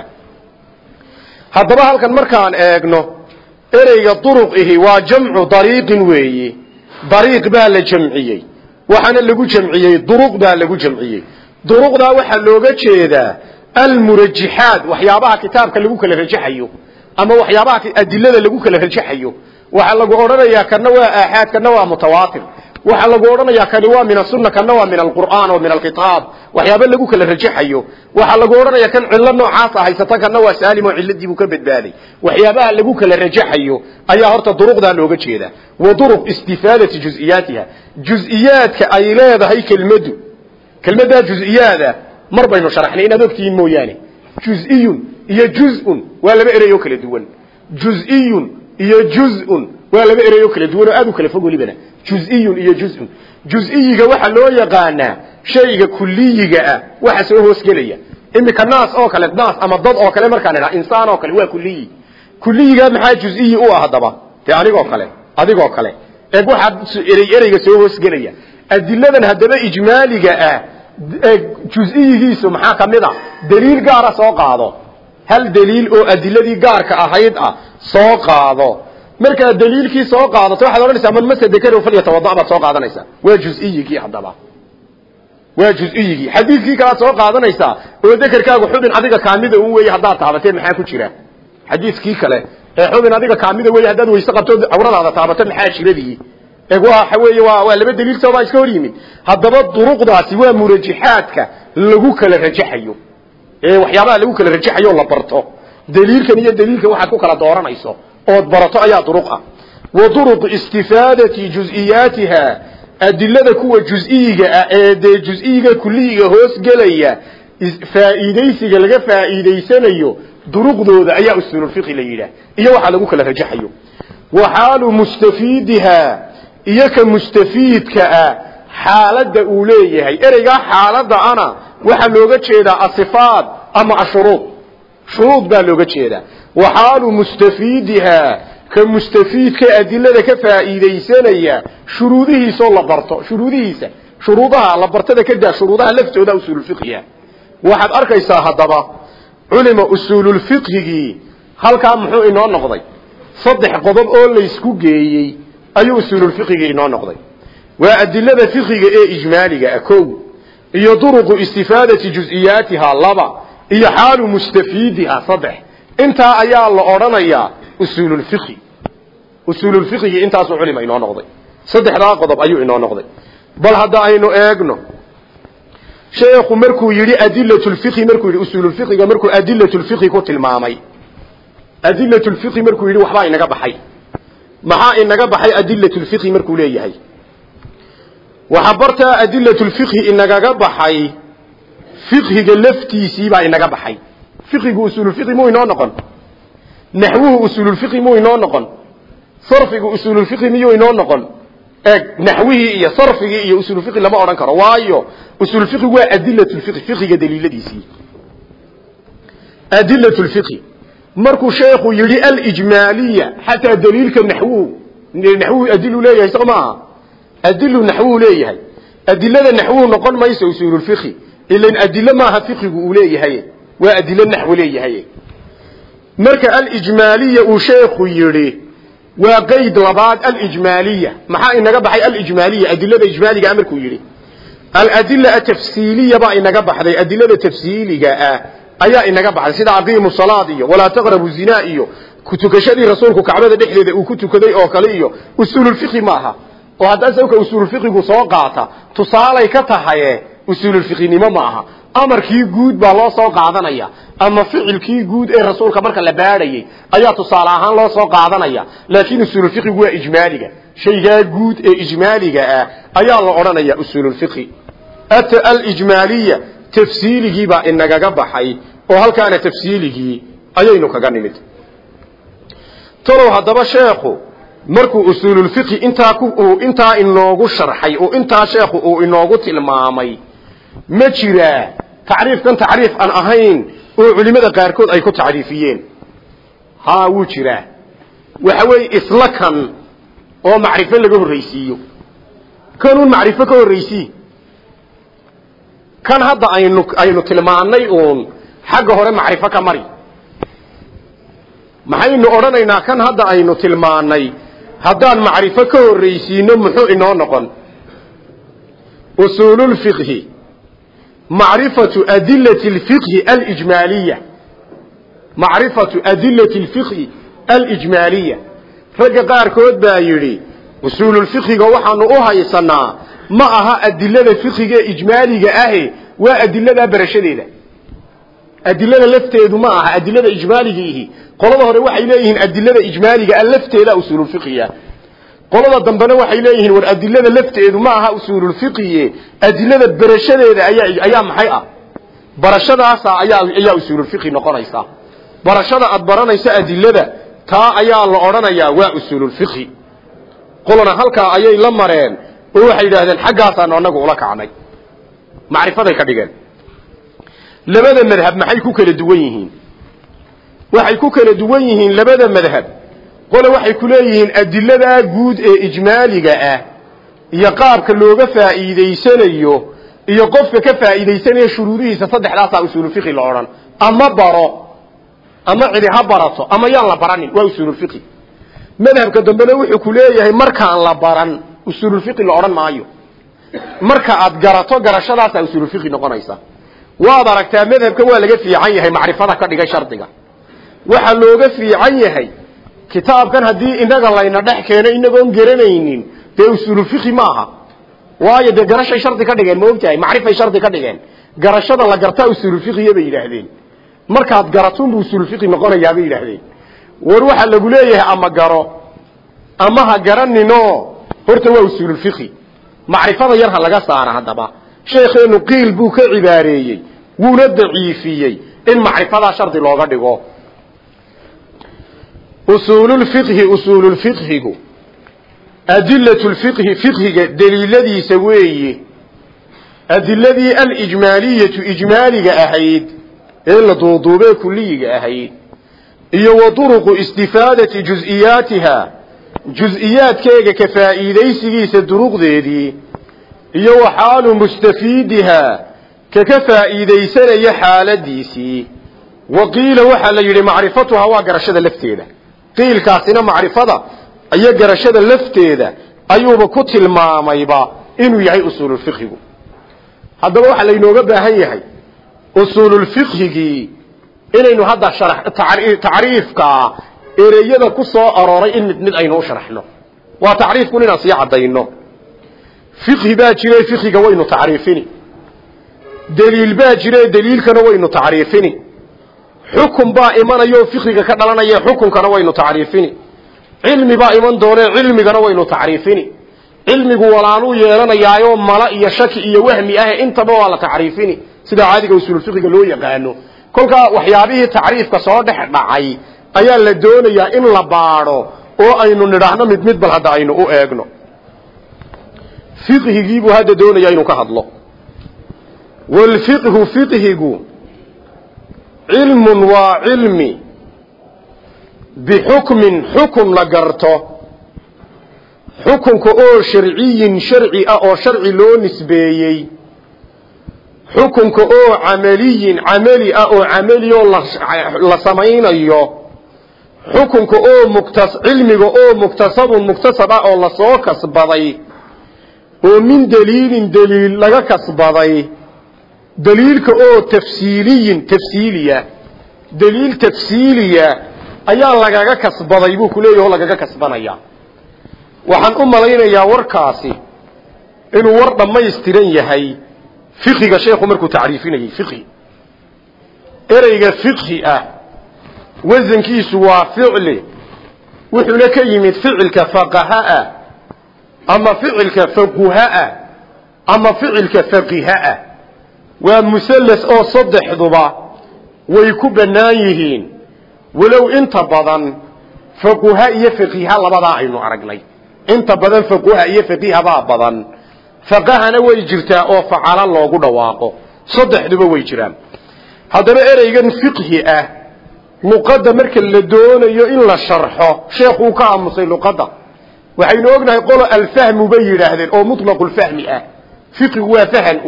S1: Haddaba halkan markaan eegno ereyga duruq ihi waa jamcu dariiqin weeye dariiq baa la jamciyey waxaana lagu jamciyey duruq baa lagu jamciyey. Duruqdaa waxaa looga jeedaa almurajixaat waxyaabaha kitaabka lagu kala rajaxayo ama waxyaabaha adilada lagu kala rajaxayo. Waxaa lagu odhanayaa kana waa aaxaad kana waa mutawaatir waxaa lagu odhanayaa kani waa min asunna kana waa min alqur'aan oo min alkitaab waxyaaba lagu kala rajaxayo. Waxaa lagu odhanaya kan cillo noocaasa haysata kana waa saalim oo cilladii buu ka badbaaday. Waxyaabaha lagu kala rajaxayo ayaa horta duruqdaa looga jeedaa. Wa duruq istifaadati juz-iyaatiha. Juz-iyaadka ay leedahay kelmaddu kelmaddaa juz-iyaada mar baynu sharaxnay inaad ogtihiin mooyaane. Juz-iyun iyo juz-un waa laba erey oo kala duwan. Juz-iyun iyo juz-un waa laba erey oo kala duwan oo aad u kala fog welibana juz-iyun iyo juz-un. Juz-iyiga waxaa loo yaqaanaa shayga kuliyiga ah waxa soo hoosgelaya iminka naas oo kale naas ama dad oo kale markaan idhaha insaan oo kale waa kuliyi kuliyigaa maxaa juz-iyi u ah haddaba? Dee anigoo kale adigoo kale. Eeg waxaa erey ereyga soo hoosgelaya adiladan haddaba ijmaaliga ah juz-iyigiisu maxaa ka mid a daliil gaara soo qaado. Hal daliil oo adiladii gaarka ahayd ah soo qaado markaad daliilkii soo qaadato waxaad odhanaysaa man masa dekaro falyatawada baad soo qaadanaysaa? Waa juz-iyigii waa juz-iyigii. Xadiidkii soo qaadanaysaa oo dekerkaagu xubin adiga kaamida un weeye haddaad taabatee maxaa ku jira? Xadiidkii kale ee xubin adiga kaamida weeye haddaad weyse qabto cawradaada taabato maxaa jiradii? Waxa weeye waa waa laba daliil soobaa iska hor yimid. Haddaba duruqdaasi waa murajixaadka lagu kala rajaxayo. Ee waxyaabaha lagu kala rajaxayo la barto. Daliilkan iyo daliilkan waxaad ku kala dooranayso ood barato ayaa duruq ah. Wa duruq istifaadati juz-iyaatiha adilada kuwa juz-iyiga ah ee dee juz-iyiga kuliyiga hoos gelaya faa'iidaysiga laga faa'iidaysanayo duruqdooda ayaa usuululfiqi la yidhaah iyo waxaa lagu kala rajaxayo. Wa xaalu mustafiidiha iyo ka mustafiidka ah xaaladda uu leeyahay. Ereygaa shuruud baa looga jeedaa. Wa xaalu mustafiidiha ka mustafiidka adilada ka faa'iidaysanaya shuruudihiisoo la barto shuruudihiisa shuruudaha la bartada kadaa shuruudaha laftooda usuululfiqhiga waxaad arkaysaa haddaba culima usuululfiqhigii halkaa muxuu inoo noqday? Saddex qodob oo laysku geeyey ayuu usuululfiqhigii inoo noqday. Waa adilada fiqhiga ee ijmaaliga ah kow iyo duruqu istifaadati juz-iyaatiha laba iyo xaalu mustafiidiha saddex. Intaa ayaa la odhanayaa usuululfiqhi usuululfiqhigii intaasuu culima inoo noqday. Saddexdaa qodob ayuu inoo noqday. Bal hadda aynu eegno sheekhu markuu yidhi adilatulfiqhi markuu yidhi usuululfiqhiga markuu adilatulfiqhi ku tilmaamay. Adilatulfiqhi markuu yidhi waxbaa inaga baxay. Maxaa inaga baxay adilatulfiqhi markuu leeyahay? Waxa bartaa adilatulfiqhi inagaga baxay fiqhiga laftiisiibaa inaga baxay. Fiqigu usuululfiqhi muu inoo noqon? Naxwuhu usuululfiqhi muu inoo noqon? Sarfigu usuululfiqhi miyuu inoo noqon? Eeg naxwihii iyo sarfigii iyo usuululfiqhi lama odhan karo. Waayo usuululfiqhi waa adilatulfiqhi fiqhiga daliiladiisii. Adilatulfiqhi markuu sheekhu yidhi alijmaaliya xataa daliilka naxwuhu naxwuhu adilu leeyahay soo maaha adilu naxwuhu leeyahay. Adilada naxwuhu noqon mayso usuululfiqhi ilan adilo maaha fiqigu uu leeyahay waa adilo naxwi leeyahay. Marka alijmaaliya uu sheekhu yidhi waa qeyd labaad alijmaaliya. Maxaa inaga baxay alijmaaliya? Adilada ijmaaliga markuu yidhi. Aladila atafsiiliya baa inaga baxday. Adilada tafsiiliga ah ayaa inaga baxday. Sida aqiimu salaad iyo walaa taqrabu zinaa iyo kutukashadii rasuulku kacbada dhexdeeda uu ku tukaday oo kale iyo usuululfiqhi maaha. Oo usuululfiqinimo ma aha. Amarkii guud baa loo soo qaadanaya ama ficilkii guud ee rasuulka marka la baadhayay ayaa tusaale ahaan loo soo qaadanaya. Laakiin usuululfiqigu waa ijmaaliga. Shaygaa guud ee ijmaaliga ah ayaa la odhanaya usuululfiqi. Alijmaaliya tafsiiligii baa inagaga baxay oo halkaana tafsiiligii ayaynu kaga nimid. Talow haddaba sheekhu markuu usuululfiqi intaa intaa inoogu sharxay oo intaa sheekhu uu inoogu tilmaamay ma jiraa tacriifkan tacriif aan ahayn oo culimada qaarkood ay ku tacriifiyeen. Haa wuu jiraa waxa weeye isla kan oo macrifo laga horraysiiyo. Kanuun macrifo ka horraysii. Kan hadda aynu aynu tilmaannay uun xagga hore macrifo ka mari. Maxaynu odhanaynaa kan hadda aynu tilmaannay haddaan macrifo ka horraysiino muxuu inoo noqon? Usuululfiqhi macrifatu adilati alfiqhi alijmaaliya macrifatu adilati alfiqhi alijmaaliya ragga qaarkood baa yidhi usuululfiqhiga waxaanu u haysanaa ma aha adilada fiqhiga ijmaaliga ahe waa adiladaa barashadeeda. Adilada lafteedu ma aha adilada ijmaaligiihi qolada hore waxay leeyihiin adilada ijmaaliga lafteeda usuululfiqhiya qolada dambena waxay leeyihiin war adilada lafteedu ma aha usuululfiqiye adilada barashadeeda ayaa ayaa maxay ah? Barashadaasa ayaa ayaa usuululfiqi noqonaysa. Barashada aad baranayso adilada taa ayaa la odhanayaa waa usuululfiqi qolana halkaa ayay la mareen oo waxay yidhaahdeen xaggaasaanu anagu ula kacnay. Macrifaday ka dhigeen. Labada madhab maxay ku kala duwan yihiin? Waxay ku kala duwan yihiin labada madhab qole waxay ku leeyihiin adiladaa guud ee ijmaaliga ah iyo qaabka looga faa'iidaysanayo iyo qofka ka faa'iidaysanaya shuruudihiisa saddexdaasaa usuulufiqi la odhan. Ama baro ama cidi ha barato ama yaan la baranin waa usuululfiqi madhabka dambena wuxuu ku leeyahay markaan la baran usuululfiqi la odhan maayo. Marka aad garato garashadaasaa usuululfiqi noqonaysa. Waad aragtaa madhabkan waa laga fiican yahay macrifada ka dhigay shardiga. Waxaa looga fiican yahay kitaabkan haddii inaga layna dhex keeno inagoon garanaynin dee usuululfiqi maaha. Waayo dee garashay shardi ka dhigeen ma ogtahay? Macrifay shardi ka dhigeen. Garashada la gartaa usuululfiqiya bay yidhaahdeen. Markaad garatunbu usuululfiqi noqonayaa bay yidhaahdeen. War waxaa lagu leeyahay ama garo ama ha garanino horta waa usuululfiqi macrifada yar ha laga saara haddaba. Sheekheenu qiil buu ka cibaareeyey wuuna daciifiyey in macrifadaa shardi looga dhigo usuululfiqhi usuululfiqhigu. Adilatulfiqhi fiqhiga daliiladiisa weeye. Adiladii alijmaaliyatu ijmaaliga ahayd ee la duuduubee kuliyiga ahayd. Iyo wa duruqu istifaadati juz-iyaatiha juz-iyaadkeega ka faa'iidaysigiisa duruqdeedii. Iyo wa xaalu mustafiidihaa ka ka faa'iidaysanaya xaaladiisii. Wa qiila waxaa la yidhi macrifatuhaa waa garashada lafteeda qiilkaasina macrifada iyo garashada lafteeda ayuuba ku tilmaamayba inuu yahay usuululfiqhigu haddaba waxaa laynooga baahan yahay usuululfiqhigii inaynu hadda tacriifkaa ereyada ku soo arooray in mid mid aynu u sharaxno. Waa tacriifkun inaan sii caddayno. Fiqhi baa jire fiqhiga waynu tacriifini. Daliil baa jire daliilkana waynu tacriifini xukun baa imanayo fiqhiga ka dhalanaya xukunkana waynu tacriifini. Cilmi baa iman doone cilmigana waynu tacriifini. Cilmigu walaaluu yeelanayaayo mala iyo shaki iyo wahmi ah intaba waa la tacriifini. Sida caadiga usuulfiqiga loo yaqaano. Kolkaa waxyaabihii tacriifka soo dhex dhacay ayaa la doonayaa in la baadho oo aynu nidhaahno mid mid bal hadda aynu u eegno. Fiqhigiibuu hadda doonayaa inuu ka hadlo. Walfiqhu fiqhigu cilmun waa cilmi. Bixukmin xukun la garto. Xukunka oo sharciyin sharci ah oo sharci loo nisbeeyey. Xukunka oo camaliyin camali ah oo camali oo la samaynayo. Xukunka oo cilmiga oo muktasabun muktasab ah oo la soo kasbaday. Oo min daliilin daliil laga kasbaday daliilka oo tafsiiliyin tafsiiliya daliil tafsiiliya ayaa lagaga kasbaday buu ku leeyahy o lagaga kasbanaya. Waxaan u malaynayaa warkaasi inuu war dhammaystiran yahay fiqiga sheekhu markuu tacriifinayey fiqhi. Ereyga fiqhi ah wasankiisu waa ficli wuxuuna ka yimid ficilka faqahaa ama ficilka faquhaa ama ficilka faqihaa waa musallas oo saddexduba way ku bannaan yihiin. Walow inta badan faquha iyo faqiha labadaa aynu aragnay. Inta badan faquha iyo faqihabaa badan. Faqahana way jirtaa oo facala loogu dhawaaqo. Saddexduba way jiraan. Haddaba ereygan fiqhi ah luqadda marka la doonayo in la sharxo sheekuu ka aamusay luqadda. Waxaynu ognahay qolo alfahmu bay yidhaahdeen oo mutlaqulfahmi ah. Fiqigu waa fahan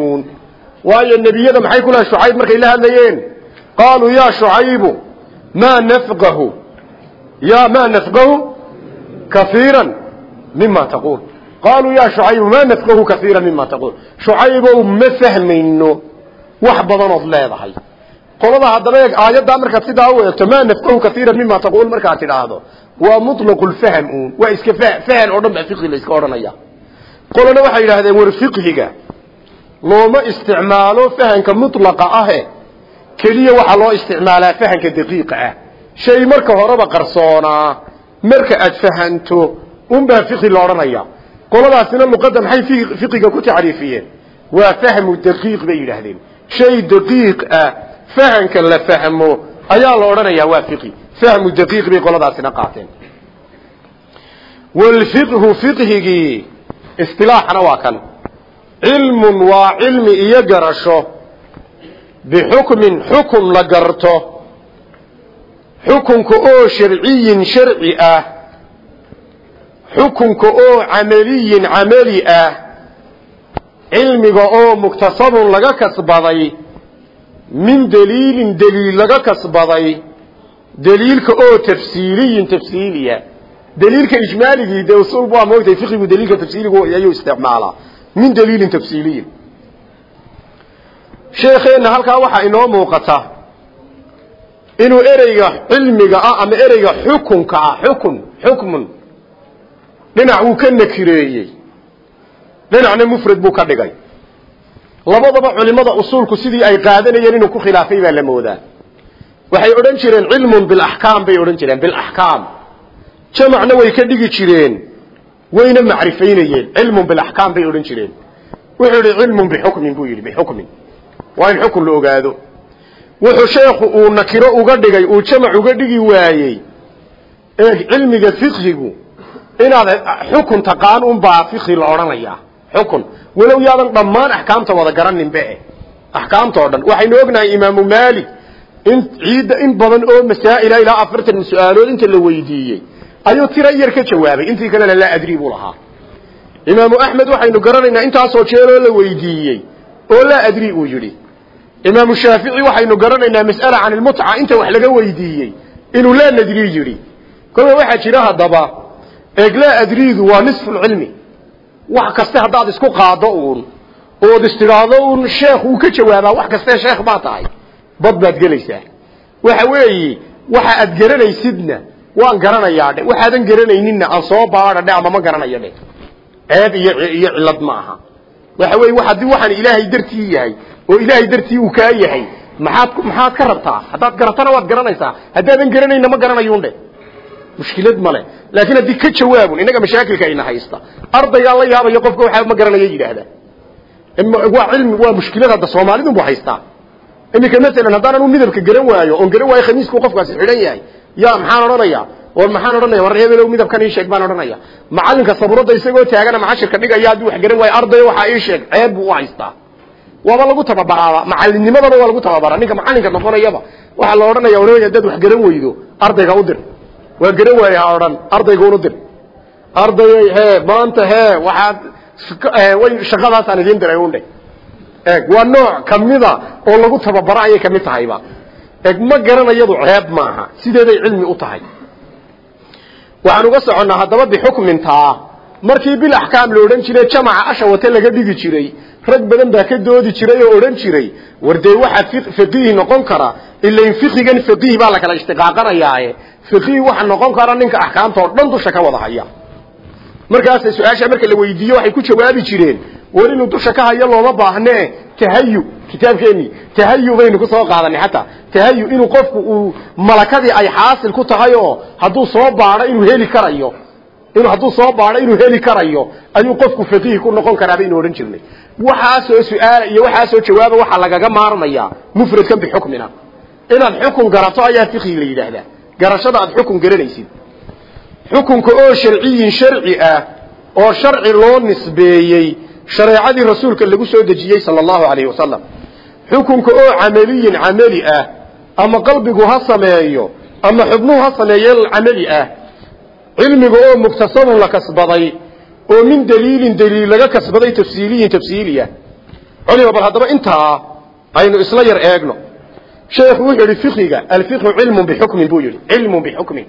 S1: waayo nebiyada maxay ku lahay shucayb markay la hadlayeen? Qaaluu yaa shucaybu maa nafqahu? Ya maa nafqahu kaiiran mima taquul. Qaaluu yaa shucaybu maa nafqahu kaiira mima taquul? Shucaybow ma fahmayno wax badanood leedahay. Qolada haddaba eeg aayaddaa markaad sidaa u eegto maa nafqahu kaiira mima taquul markaad tidhaahdo waa mutlaqulfahm uun. Waa iska fahan oo dhan baa fiqhi la iska odhanaya. Qolona waxay yidhahdeen war fiqhiga looma isticmaalo fahanka mutlaqa ahe. Keliya waxaa loo isticmaalaa fahanka daqiiqa ah. Shay marka horeba qarsoonaa marka aad fahanto unbaa fiqhi la odhanaya. Qoladaasina luqadda maxay fiqiga ku tacriifiyeen. Waa fahmu daqiiq bay yidhaahdeen. Shay daqiiq ah fahanka la ayaa la odhanayaa waa fiqhi. Fahmu daqiiq bay qoladaasina qaateen. Walfiqhu fiqhigii istilaaxna waa kan cilmun waa cilmi iyo garasho. Bixukmin xukun la garto. Xukunka oo sharciyin sharci ah. Xukunka oo camaliyin camali ah. Cilmiga oo muktasabun laga kasbaday. Min daliilin daliil laga kasbaday. Daliilka oo tafsiiliyin tafsiiliya. Daliilka ijmaaligii dee usul waa moogtay fiqigu daliilka tafsiiligu ayuu isticmaalaa min daliilin tafsiiliyin. Sheekeenna halkaa waxaa inoo muuqata inuu ereyga cilmiga ah ama ereyga xukunka ah xukun xukmun dhinac wuu ka nakireeyey. Dhinacna mufrad buu ka dhigay. Labadaba culimada usuulku sidii ay qaadanayeen inuu ku khilaafay baa la moodaa. Waxay odhan jireen cilmun bilaxkaam bay odhan jireen bilaxkaam jamacna way ka dhigi jireen wayna macrifaynayeen. Cilmun bilaxkaam bay odhan jireen. Wuxuu yihi cilmun bixukmin buu yidhi bixukmin waa in xukun la ogaado. Wuxuu sheekhu uu nakiro uga dhigay uu jamac uga dhigi waayey ee cilmiga fiqhigu inaad xukun taqaan unbaa fiqhi la odhanayaa. Xukun. Walow yaadan dhammaan axkaamta wada garaninbe axkaamta oo dhan. Waxaynu ognahay imaamu maalik in ciidda in badan oo masaa'ila ilaa afartan ayuu tira yar ka jawaabay. Intii kalena laa adri buu lahaa. Imaamu axmed waxaynu garanaynaa intaasoo jeeloo la weydiiyey oo laa adri uu yidhi. Imaamu shaafici waxaynu garanaynaa mas'ala can ilmutca inta wax laga weydiiyey inuu laa nadri yidhi. Kolba waxaa jira haddaba eeg laa adriidu waa nisfulcilmi wax kaste haddaad isku qaado uun ood istidhaahdo uun sheekh uu ka jawaabaa wax kaste sheekh baa tahay. Bad baad gelaysaa. Waxa weeye waxa aad garanaysidna waan garanayaa dhe waxaadan garanayninna aan soo baada dhe ama ma garanayo dhe ceeb iyo iyo cillad ma aha. Waxa weeye haddii waxaan ilaahay dartii yahay oo ilaahay dartii uu kaa yahay maxaad maxaad ka rabtaa? Haddaad garatana waad garanaysaa. Haddaadan garanayna ma garanayuun dhe mushkilad male laakiin haddii ka jawaabun innaga mashaakilka ayna haysta. Ardaygaa la yaabaya qofka waxaa ma garanaya yidhaahda. Waa cilmi waa mushkilad hadda soomaalidun bu haystaa. Iminka masalan haddaanan u midabka garan waayo oon garan waayo khamiisku qofkaasi xidhan yahay ya maxaan odhanaya? Oo maxaan odhanaya? War hebelow midabkan ii sheeg baan odhanaya. Macalinka sabuuradda isagoo taagana macashirka dhigaya haddii wax garan waayo ardayo waxaa ii sheeg ceeb buu u haystaa. Waaba lagu tababaraaba macalinimadaba waa lagu tababaraa. Ninka macalinka noqonayaba waxaa la odhanaya oranaya haddaad wax garan weydo ardayga u dir. Waa garan waaye ha odhan ardayga unu dir. Ardayay hee maanta hee waxaad way shaqadaasaan idiin diray undhe eeg waa nooc kamida oo lagu tababara ayay ka mid tahayba eeg ma garanayadu ceeb maaha. Sideeday cilmi u tahay. Waxaan uga soconnaa haddaba bixukmintaa. Markii bil axkaam la odhan jiray jamaca ashawate laga dhigi jiray. Rag badan baa ka doodi jiray oo odhan jiray. War dee waxaa faqiih noqon kara. Ilain fiqigan faqiih baa la kala ishtiqaaqanayaaye. Faqiih waxa noqon kara ninka axkaamta oo dhan dusha ka wada haya. Markaas su'aasha marka la weydiiyo waxay ku jawaabi jireen war inuu dusha ka hayo looma baahnee tahayu kitaabkeennii tahayu baynu ku soo qaadanay xataa tahayu inuu qofku uu malakadii ay xaasil ku tahay oo hadduu soo baadho inuu heli karayo inuu hadduu soo baadho inuu heli karayo ayuu qofku faqiih ku noqon karaa baynu odhan jirnay. Waxaasoo su'aala iyo waxaasoo jawaaba waxaa lagaga maarmayaa mufradkan bixukmina. Inaad xukun garato ayaa fiqhi la yidhaahdaa. Garashada aad xukun garanaysid. Xukunka oo sharciyin sharci ah oo sharci loo nisbeeyey shareecadii rasuulka lagu soo dejiyey sala allahu alayhi wasalam xukunka oo camaliyin camali ah ama qalbigu ha sameeyo ama xubnuhu ha sameeye camali ah. Cilmiga oo muktasabun la kasbaday oo min daliilin daliil laga kasbaday tafsiiliyin tafsiiliya culima bal haddaba intaa aynu isla yar eegno. Sheekhu wuxuu yidhi fiqiga alfiqhu cilmun bixukmin buu yidhi. Cilmun bixukmin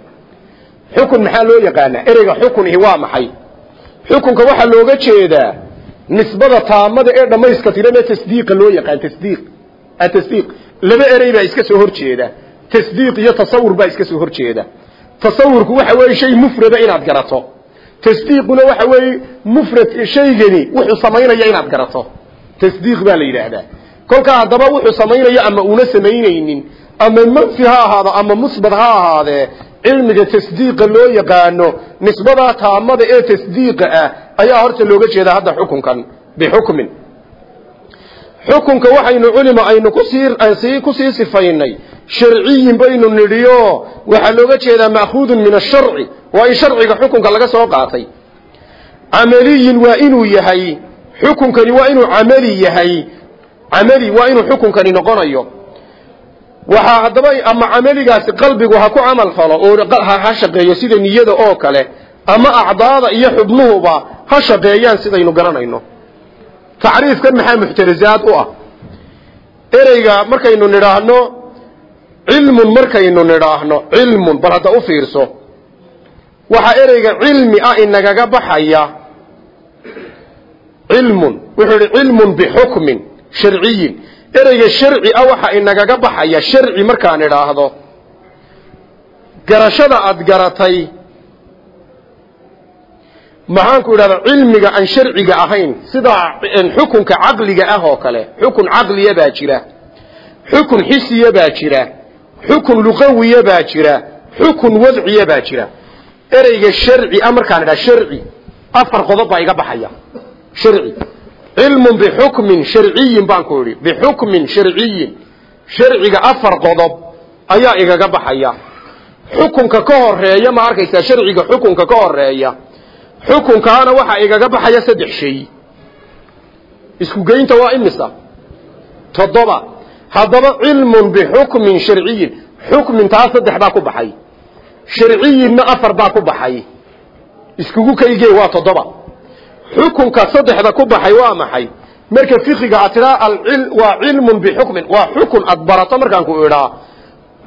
S1: xukun maxaa loo yaqaanaa? Ereyga xukunihi waa maxay? Xukunka waxaa looga jeedaa nisbada taamada ee dhammayska tiran ee tasdiiqa loo yaqaan tasdiiq. Atasdiiq laba erey baa iska soo horjeeda tasdiiq iyo tasawur baa iska soo horjeeda tasawurku waxa weeye shay mufrada inaad garato. Tasdiiquna waxa weeye mufrad shaygani wuxuu samaynaya inaad garato. Tasdiiq baa la yidhaahdaa. Kolkaa haddaba wuxuu samaynayo ama una samaynaynin ama manfi ha ahaado ama musbat ha ahaadee cilmiga tasdiiqa loo yaqaano nisbadaa taamada ee tasdiiqa ah ayaa horta looga jeedaa hadda xukunkan bixukmin. Xukunka waxaynu culima aynu ku sii ku sii sifaynay sharciyin baynu nidhiyo waxaa looga jeedaa ma'khuudun min asharci waa in sharciga xukunka laga soo qaatay. Camaliyin waa inuu yahay xukunkani waa inuu camali yahay camali waa inuu xukunkani noqonayo waxaa haddaba ama camaligaasi qalbigu ha ku camal falo oo ha shaqeeyo sida niyada oo kale ama acdaada iyo xubnuhuba ha shaqeeyaan sidaynu garanayno. Tacriifkan maxaa muxtarazaad u ah. Ereyga markaynu nidhaahno cilmun markaynu nidhaahno cilmun bal hadda u fiirso. Waxaa ereyga cilmi ah inagaga baxaya cilmun wuxuu idhi cilmun bixukmin sharciyin ereyga sharci ah waxa inagaga baxaya sharci markaan idhaahdo. Garashada aad garatay maxaanku idhahdaa cilmiga aan sharciga ahayn sida xukunka caqliga ah oo kale xukun caqliya baa jira xukun xisiya baa jira xukun luqawiya baa jira xukun wadciya baa jira. Ereyga sharci ah markaan idhaha sharci afar qodob baa iga baxaya sharci cilmun bixukmin sharciyin baan ku idhi. Bixukmin sharciyin. Sharciga afar qodob ayaa igaga baxaya. Xukunka ka horreeya ma arkaysaa sharciga xukunka ka horreeya xukunkaana waxaa igaga baxaya saddex shay. Isku geynta waa imisa toddoba haddaba cilmun bixukmin sharciyin. Xukmintaa saddex baa ku baxay. Sharciyinna afar baa ku baxay. Iskugu kaygee waa toddoba xukunka saddexda ku baxay waa maxay? Marka fiqiga aad tidhaa waa cilmun bixukmin waa xukun aad barato markaan ku idhaa.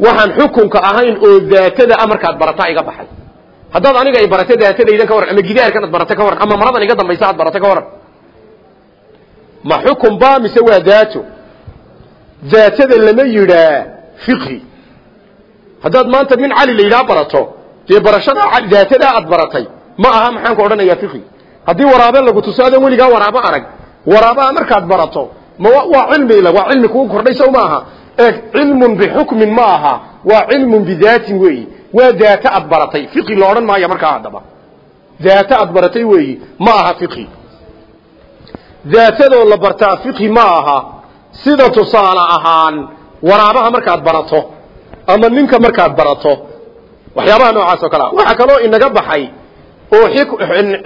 S1: Waxaan xukunka ahayn oo daatada a markaad barata iga baxay. Haddaad aniga ay barato daatadaydan ka warran ama gidaarkan aad barata ka warran ama maradan iga dambaysa aad barata ka warran. Ma xukun baa mise waa daato daatada lama yidhaa fiqhi haddaad maanta nin cali la yidhaha barato dee barashada daatadaa aad baratay ma aha maxaan ku odhanayaa fiqhi haddii waraabe lagu tuso adan weligaa waraabo arag. Waraabaha markaad barato ma waa cilmi waa cilmi kugu kordhay sow maaha. Eeg cilmun bixukmin ma aha waa cilmun bidaatin weeyi. Waa daata aad baratay. Fiqhi la odhan maayo markaa haddaba. Daata aad baratay weeyi ma aha fiqhi. Daatadoo la bartaa fiqhi ma aha sida tusaale ahaan waraabaha markaad barato ama ninka markaad barato waxyaabaha noocaas oo kale ah waxaa kaloo inaga baxay oo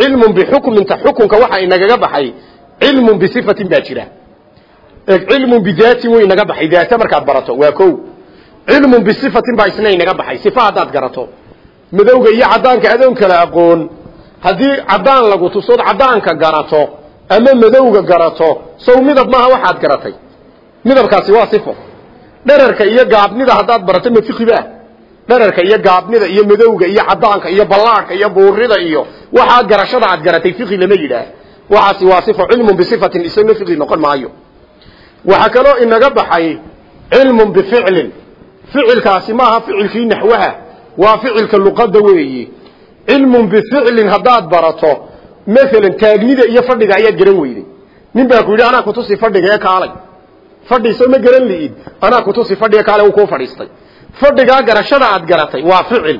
S1: cilmun bixukminta xukunka waxaa inagaga baxay cilmun bisifatin baa jira. Cilmun bidaatin way inaga baxay daata markaad barato waa ko cilmun bisifatin baa isna inaga baxay sifa haddaad garato. Madowga iyo caddaanka adoon kala aqoon haddii caddaan lagu tusood caddaanka garato ama madowga garato sow midab maaha waxaad garatay. Midabkaasi waa sifo. Dherarka iyo gaabnida haddaad barato ma fiqiba dherarka iyo gaabnida iyo madowga iyo caddaanka iyo ballaadhka iyo buurida iyo waxaa garashada aad garatay fiqi lama yidhaah. Waxaasi waa sifo cilmun bisifatin isagna fiqi noqon maayo. Waxaa kaloo inaga baxay cilmun bificlin ficilkaasi maaha ficilkii naxwaha. Waa ficilka luqadda weeyi. Cilmun bificlin haddaad barato maalan taagnida iyo fadhiga ayaad garan weyday nin baa ku yidhi anaa kutusi fadhiga ee kaalay. Fadhi ma garan li'id. Anaa kutusi fadhiga kaalay uu kuu fadhiistay fadhigaa garashada aad garatay. Waa ficil.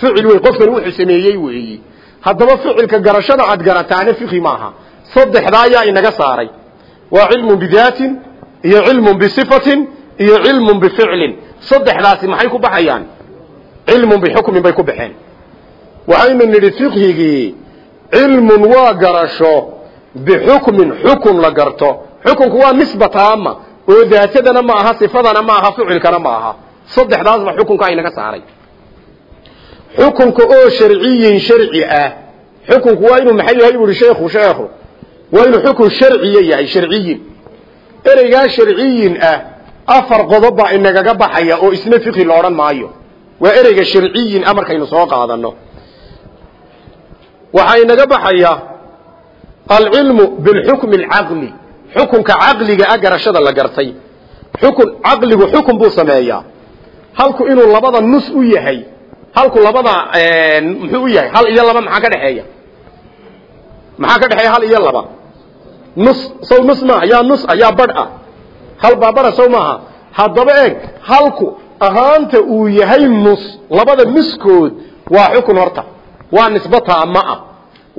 S1: Ficil wey qofkan wuxuu sameeyey weeyi. Haddaba ficilka garashada aad garataana fiqhi maaha. Saddexdaa inaga saaray. Waa cilmun bidaatin iyo cilmun bisifatin iyo cilmun bificlin saddexdaasi maxay ku baxayaan? Cilmun bixukmin bay ku baxeen. Waxaynu nidhi fiqhigii cilmun waa garasho bixukmin xukun la garto. Xukunku waa nisba oo daatadana ma aha sifadana ma aha ficilkana ma aha saddexdaasba xukunka inaga saaray. Xukunka oo sharciyin sharci ah xukunku waa inuu maxay yahay? Buuhi sheekhu sheekhu. Waa inuu xukun sharciya yahay sharciyin. Ereygaa sharciyin ah afar qodob baa inagaga baxaya oo isna fiqhi la odhan maayo. Waa ereyga sharciyin ah markaynu soo qaadano waxaa inaga baxaya alcilmu bilxukmi alcaqli. Xukunka caqliga ah garashada la gartay. Xukun caqligu xukun buu sameeyaa halku inuu labada nus u yahay halku labada muxuu u yahay hal iyo laba maxaa ka dhexeeya maxaa ka dhexeeya hal iyo laba? Nus sow nus maaha yaa nus ah yaa badh ah. Hal baa badha sow maaha. Haddaba eeg halku ahaanta uu yahay nus labada nuskood waa xukun horta. Waa nisbo taama ah.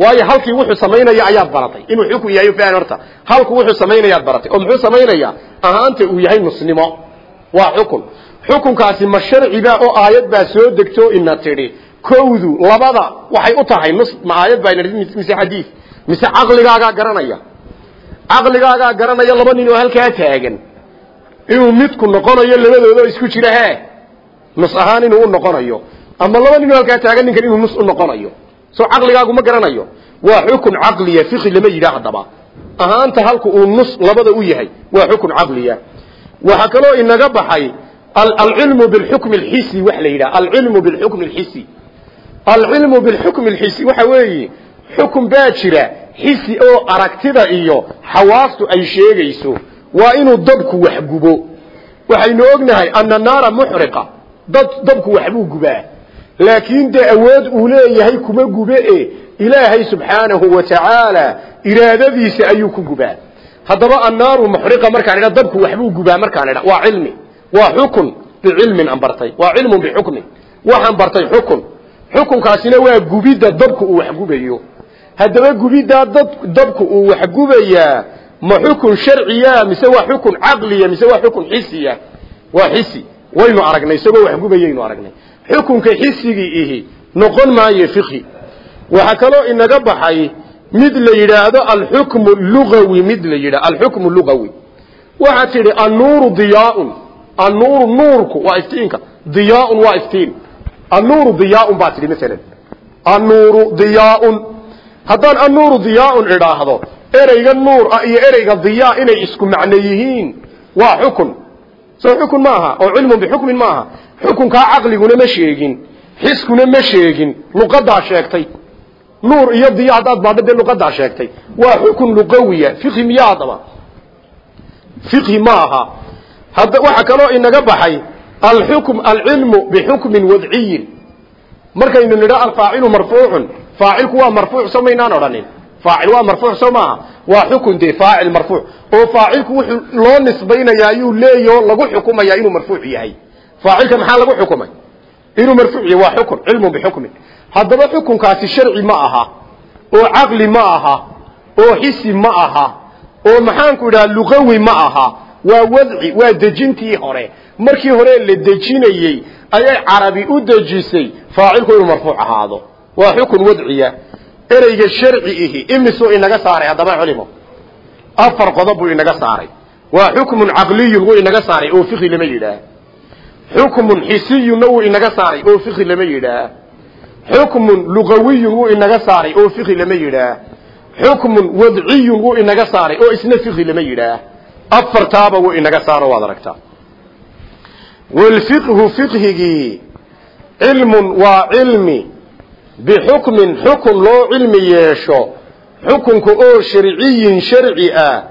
S1: Waayo halkii wuxuu samaynaya ayaad baratay. Inuu xukun yahay faan horta. Halku wuxuu samaynayaad baratay. Oo muxuu samaynayaa ahaanta uu yahay nusnimo. Waa xukun xukunkaasi ma sharciba oo aayad baa soo degto ina tidhi. Kowdu labada waxay u tahay nus ma aayad baa mise xadiis. Mise caqligaagaa garanaya. Caqligaagaa garanaya laba nin oo halkaa taagan. Inuu midku noqonayo labadooda oo isku jira he nus ahaan inuu u noqonayo. Ama laba nin oo halkaa taagan ninkan inuu nus u noqonayo. Soo caqligaagu ma garanayo. Waa xukun caqliya fiqi lama yidhaa haddaba ahaanta halku uu nus labada u yahay waa xukun caqliya waxaa kaloo inaga baxay alcilmu bilxukmi alxisi wax la yidhaha. Alcilmu bilxukmi alxisi alcilmu bilxukmi alxisi waxa weeye xukun baa jira xisi oo aragtida iyo xawaastu ay sheegayso waa inuu dabku wax gubo. Waxaynu ognahay ana naara muxriqa dad dabku waxbuu gubaa. Laakiin dee awood uu leeyahay kuma gube e ilaahay subxaanahu wa tacaala iraadadiisa ayuu ku gubaa. Haddaba annaaru muxriqa markaan idha dabku waxbuu gubaa markaan idha waa cilmi waa xukun bicilmin aan bartay. Waa cilmun bixukmin. Waxaan bartay xukun. Xukunkaasina waa gubidda dabku uu waxgubayo haddaba gubiddaa dabku uu waxgubayaa ma xukun sharciya mise waa xukun caqliya mise waa xukun xisiya? Waa xisi. Waynu aragnay isagoo waxgubayaynu aragnay. Xukunka xisigii ihi noqon maayo fiqhi. Waxaa kaloo inaga baxay mid la yidhaahdo alxukmu lugawi mid la yidhah alxukmu lugawi. Waxaa tidhi annuuru diyaaun iftiinka diyaaun waa iftiin. Annuuru diyaaun baa tidhi masalan. Annuuru diyaaun. Haddaan annuuru diyaaun idhaahdo ereyga nuur ah iyo ereyga diyaa inay isku macno yihiin waa xukun. Soo xukun maaha oo cilmun bixukmin maaha. Xukunkaa caqliguna ma sheegin xiskuna ma sheegin luqadaa sheegtay. Nuur iyo diya haddaad baadho dee luqadaa sheegtay. Waa xukun luqawiya fiqhi miya haddaba fiqhi ma aha hadda waxaa kaloo inaga baxay alxukm alcilmu bixukmin wadciyin. Markaynu nidha alfaacilu marfuucun faacilku waa marfuuc soo maynaan odhanin. Faacil waa marfuuc soo maaha. Waa xukun dee faacil marfuuc. Oo faacilku wuxuu loo nisbaynayaa ayuu leeyaho lagu xukumayaa inuu marfuuc yahay. Faacilka maxaa lagu xukumay? Inuu marfuuc yahay waa xukun cilmun bixukmin haddaba xukunkaasi sharci ma aha oo caqli ma aha oo xisi ma aha oo maxaanku idhaha luqawi ma aha waa wadci waa dejintii hore. Markii hore la dejinayey ayay carabi u dejisay faacilku inuu marfuuc ahaado. Waa xukun wadciya. Ereyga sharci ihi imisuu inaga saaray haddaba culimo? Afar qodob buu inaga saaray. Waa xukmun caqliyun wuu inaga saaray oo fiqhi lama yidhaah. Xukmun xisiyunna wuu inaga saaray oo fiqhi lama yidhaah. Xukmun lugawiyun wuu inaga saaray oo fiqhi lama yidhaah. Xukmun wadciyun wuu inaga saaray oo isna fiqhi lama yidhaah afartaaba wuu inaga saaro waad aragtaa. Walfiqhu fiqhigii cilmun waa cilmi. Bixukmin xukun loo cilmi yeesho. Xukunka oo sharciyin sharci ah.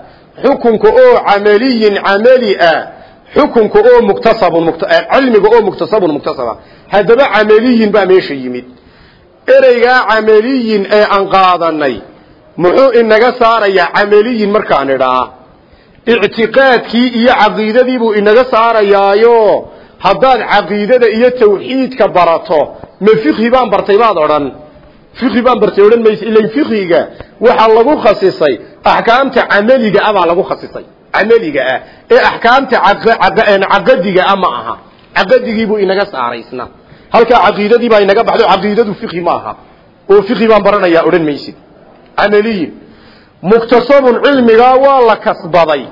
S1: Xukunka oo camaliyin camali ah. Xukunka oo muktasabun cilmiga oo muktasabun muktasaba. Haddaba camaliyin baa meesha yimid. Ereygaa camaliyin ee aan qaadanay muxuu inaga saarayaa camaliyin markaan idhaa ictiqaadkii iyo caqiidadiibuu inaga saarayaayo. Haddaad caqiidada iyo tawxiidka barato ma fikhi baan bartay baad odhan. Fikhi baan bartay odhan mayse ilan fikhiga waxaa lagu khasisay axkaamta camaliga ah baa lagu khasisay. Camaliga ah ee axkaamta caqadiga ah ma aha. Caqadigiibuu inaga saaraysna. Halkaa caqiidadii baa inaga baxdo caqiidadu fikhi ma aha. Oo fikhi baan baranayaa odhan maysid. Camaliyin muktasabun cilmigaa waa la kasbaday.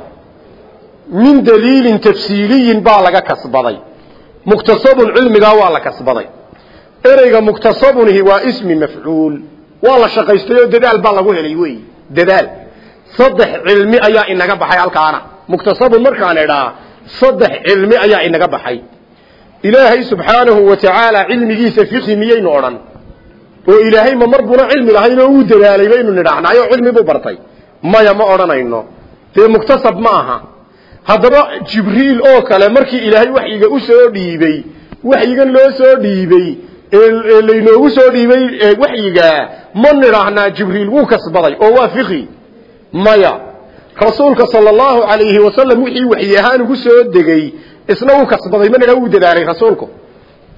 S1: Min daliilin tafsiiliyin baa laga kasbaday. Muktasabun cilmigaa waa la kasbaday. Ereyga muktasabunihi waa ismi mafcuul. Waa la shaqaystay oo dadaal baa lagu helay wey dadaal. Saddex cilmi ayaa inaga baxay halkaana. Muktasabun markaan idhaa saddex cilmi ayaa inaga baxay. Ilaahay subxaanahu wa oo ilaahay ma mar buna cilmi lahayn oo uu dadaalay baynu nidhahnaayo cilmi buu bartay. Maya ma odhanayno. Dee muktasab ma aha. Haddaba jibriil oo kale markii ilaahay waxyiga u soo dhiibey waxyigan loo soo dhiibey ee laynoogu soo dhiibay waxyigaa ma nidhaahnaa jibriil wuu kasbaday. Oo waa fiqhi maya rasuulka sala allahu calayhi wasalam wixii waxyi ahaan ugu soo degey isna wuu kasbaday ma nidha wuu dadaalay rasuulku.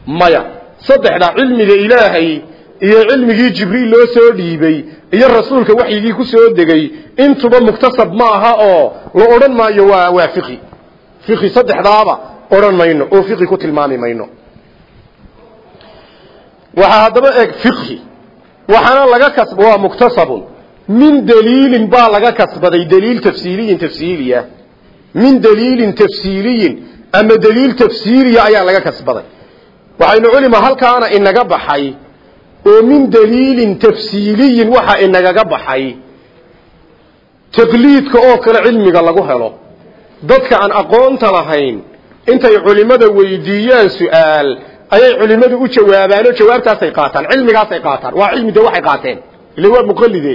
S1: Maya saddexda cilmiga ilaahay iyo cilmigii jibriil loo soo dhiibey iyo rasuulka waxyigii ku soo degey intuba muktasab ma aha oo la odhan maayo waa waa fiqhi. Fiqhi saddexdaaba odhan mayno oo fiqhi ku tilmaami mayno. Waxaa haddaba eg fiqhi. Waxaana laga kasb waa muktasabun. Min daliilin baa laga kasbaday daliil tafsiiliyin tafsiiliya. Min daliilin tafsiiliyin ama daliil tafsiiliya ayaa laga kasbaday. Waxaynu culima halkaana inaga baxay oo min daliilin tafsiiliyin waxa inagaga baxay. Taqliidka oo kale cilmiga lagu helo. Dadka aan aqoonta lahayn intay culimada weydiiyaan su'aal ayay culimadu u jawaabaan oo jawaabtaasay qaataan cilmigaasay qaataan. Waa cilmi de waxay qaateen? Ila waa muqallide.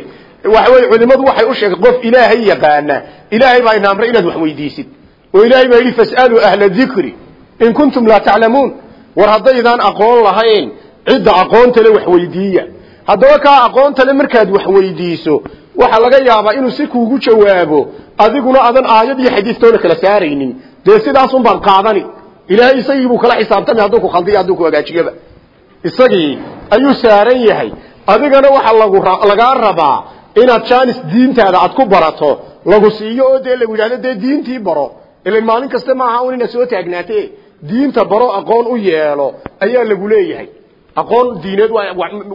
S1: Waxa weye culimadu waxay u sheegay qof ilaahay yaqaana ilaahay baa ina amray inaad wax weydiisid. Oo ilaahay baa yidhi fas'aluu ahla dikri in kuntum laa taclamuun war haddaydaan aqoon lahayn cidda aqoonta le wax weydiiya. Haddaba kaa aqoonta le markaad wax weydiiso waxaa laga yaabaa inuu si kuugu jawaabo adiguna adan aayad iyo xadiistoona kala saaraynin. Dee sidaasun baan qaadani. Ilaahay isagii buu kala xisaabtamay hadduu ku khaldiyo hadduu ku hagaajiyaba. Isagii ayuu saaran yahay. Adigana waxa lagu lagaa rabaa inaad jaanis diintaada aad ku barato. Lagu siiyo oo dee lagu yidhahdo dee diintii baro. Ilan maalin kaste maaha un inaad soo taagnaate diinta baro aqoon u yeelo ayaa lagu leeyahay aqoon diineed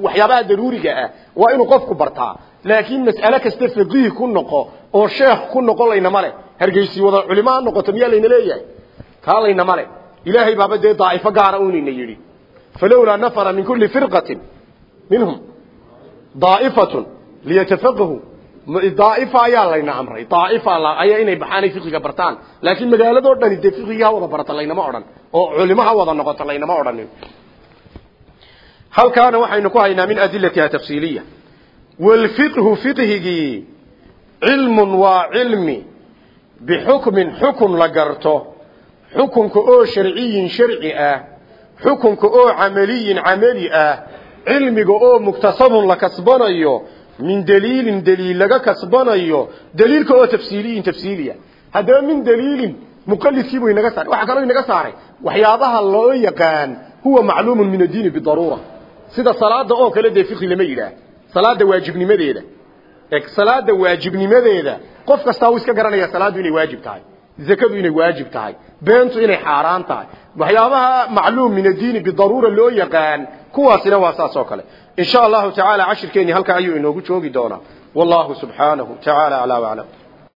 S1: waxyaabaha daruuriga ah waa inuu qofku bartaa. Laakiin mas'ale kasta faqiih ku noqo oo sheekh ku noqo laynama leh. Hargeysi wada culimo noqoto miyaa layna leeyahay? Kaa laynama leh. Ilaahay baaba dee daa'ifo gaara unina yidhi. Falowlaa nafara min kulli firqatin minhum daa'ifatun liyatafaqahu daa'ifa ayaa layna amray. Daa'ifa ayaa inay baxaanay fiqiga bartaan. Laakiin magaaladoo dhani dee fiqiga wada barata laynama odhan. Oo culimo wada noqoto laynama odhanin halkaana waxaynu ku haynaa min adilatiha tafsiiliya. Walfiqhu fiqhigii cilmun waa cilmi bixukmin xukun la garto. Xukunka oo sharciyin sharci ah xukunka oo camaliyin camali ah cilmiga oo muktasabun la kasbanayo min daliilin daliil laga kasbanayo. Daliilka oo tafsiiliyin tafsiiliya. Haddaba min daliilin muqalidkiibuu inaga saaray. Waxaa kaloo inaga saaray. Waxyaabaha loo yaqaan huwa macluumun min addiini bidaruura sida salaada oo kale dee fiqhi lama yidhaah. Salaada waajibnimadeeda. Salaada waajibnimadeeda qof kastaa uu iska garanaya salaadu inay waajib tahay zakadu inay waajib tahay beentu inay xaaraan tahay. Waxyaabaha macluum min addiini bidaruura loo yaqaan kuwaasina waa saas oo kale. In sha allahu tacaala cashirkeeni halkaa ayuu inoogu joogi doonaa. Wallahu subxaanahu tacaala aclaa waclam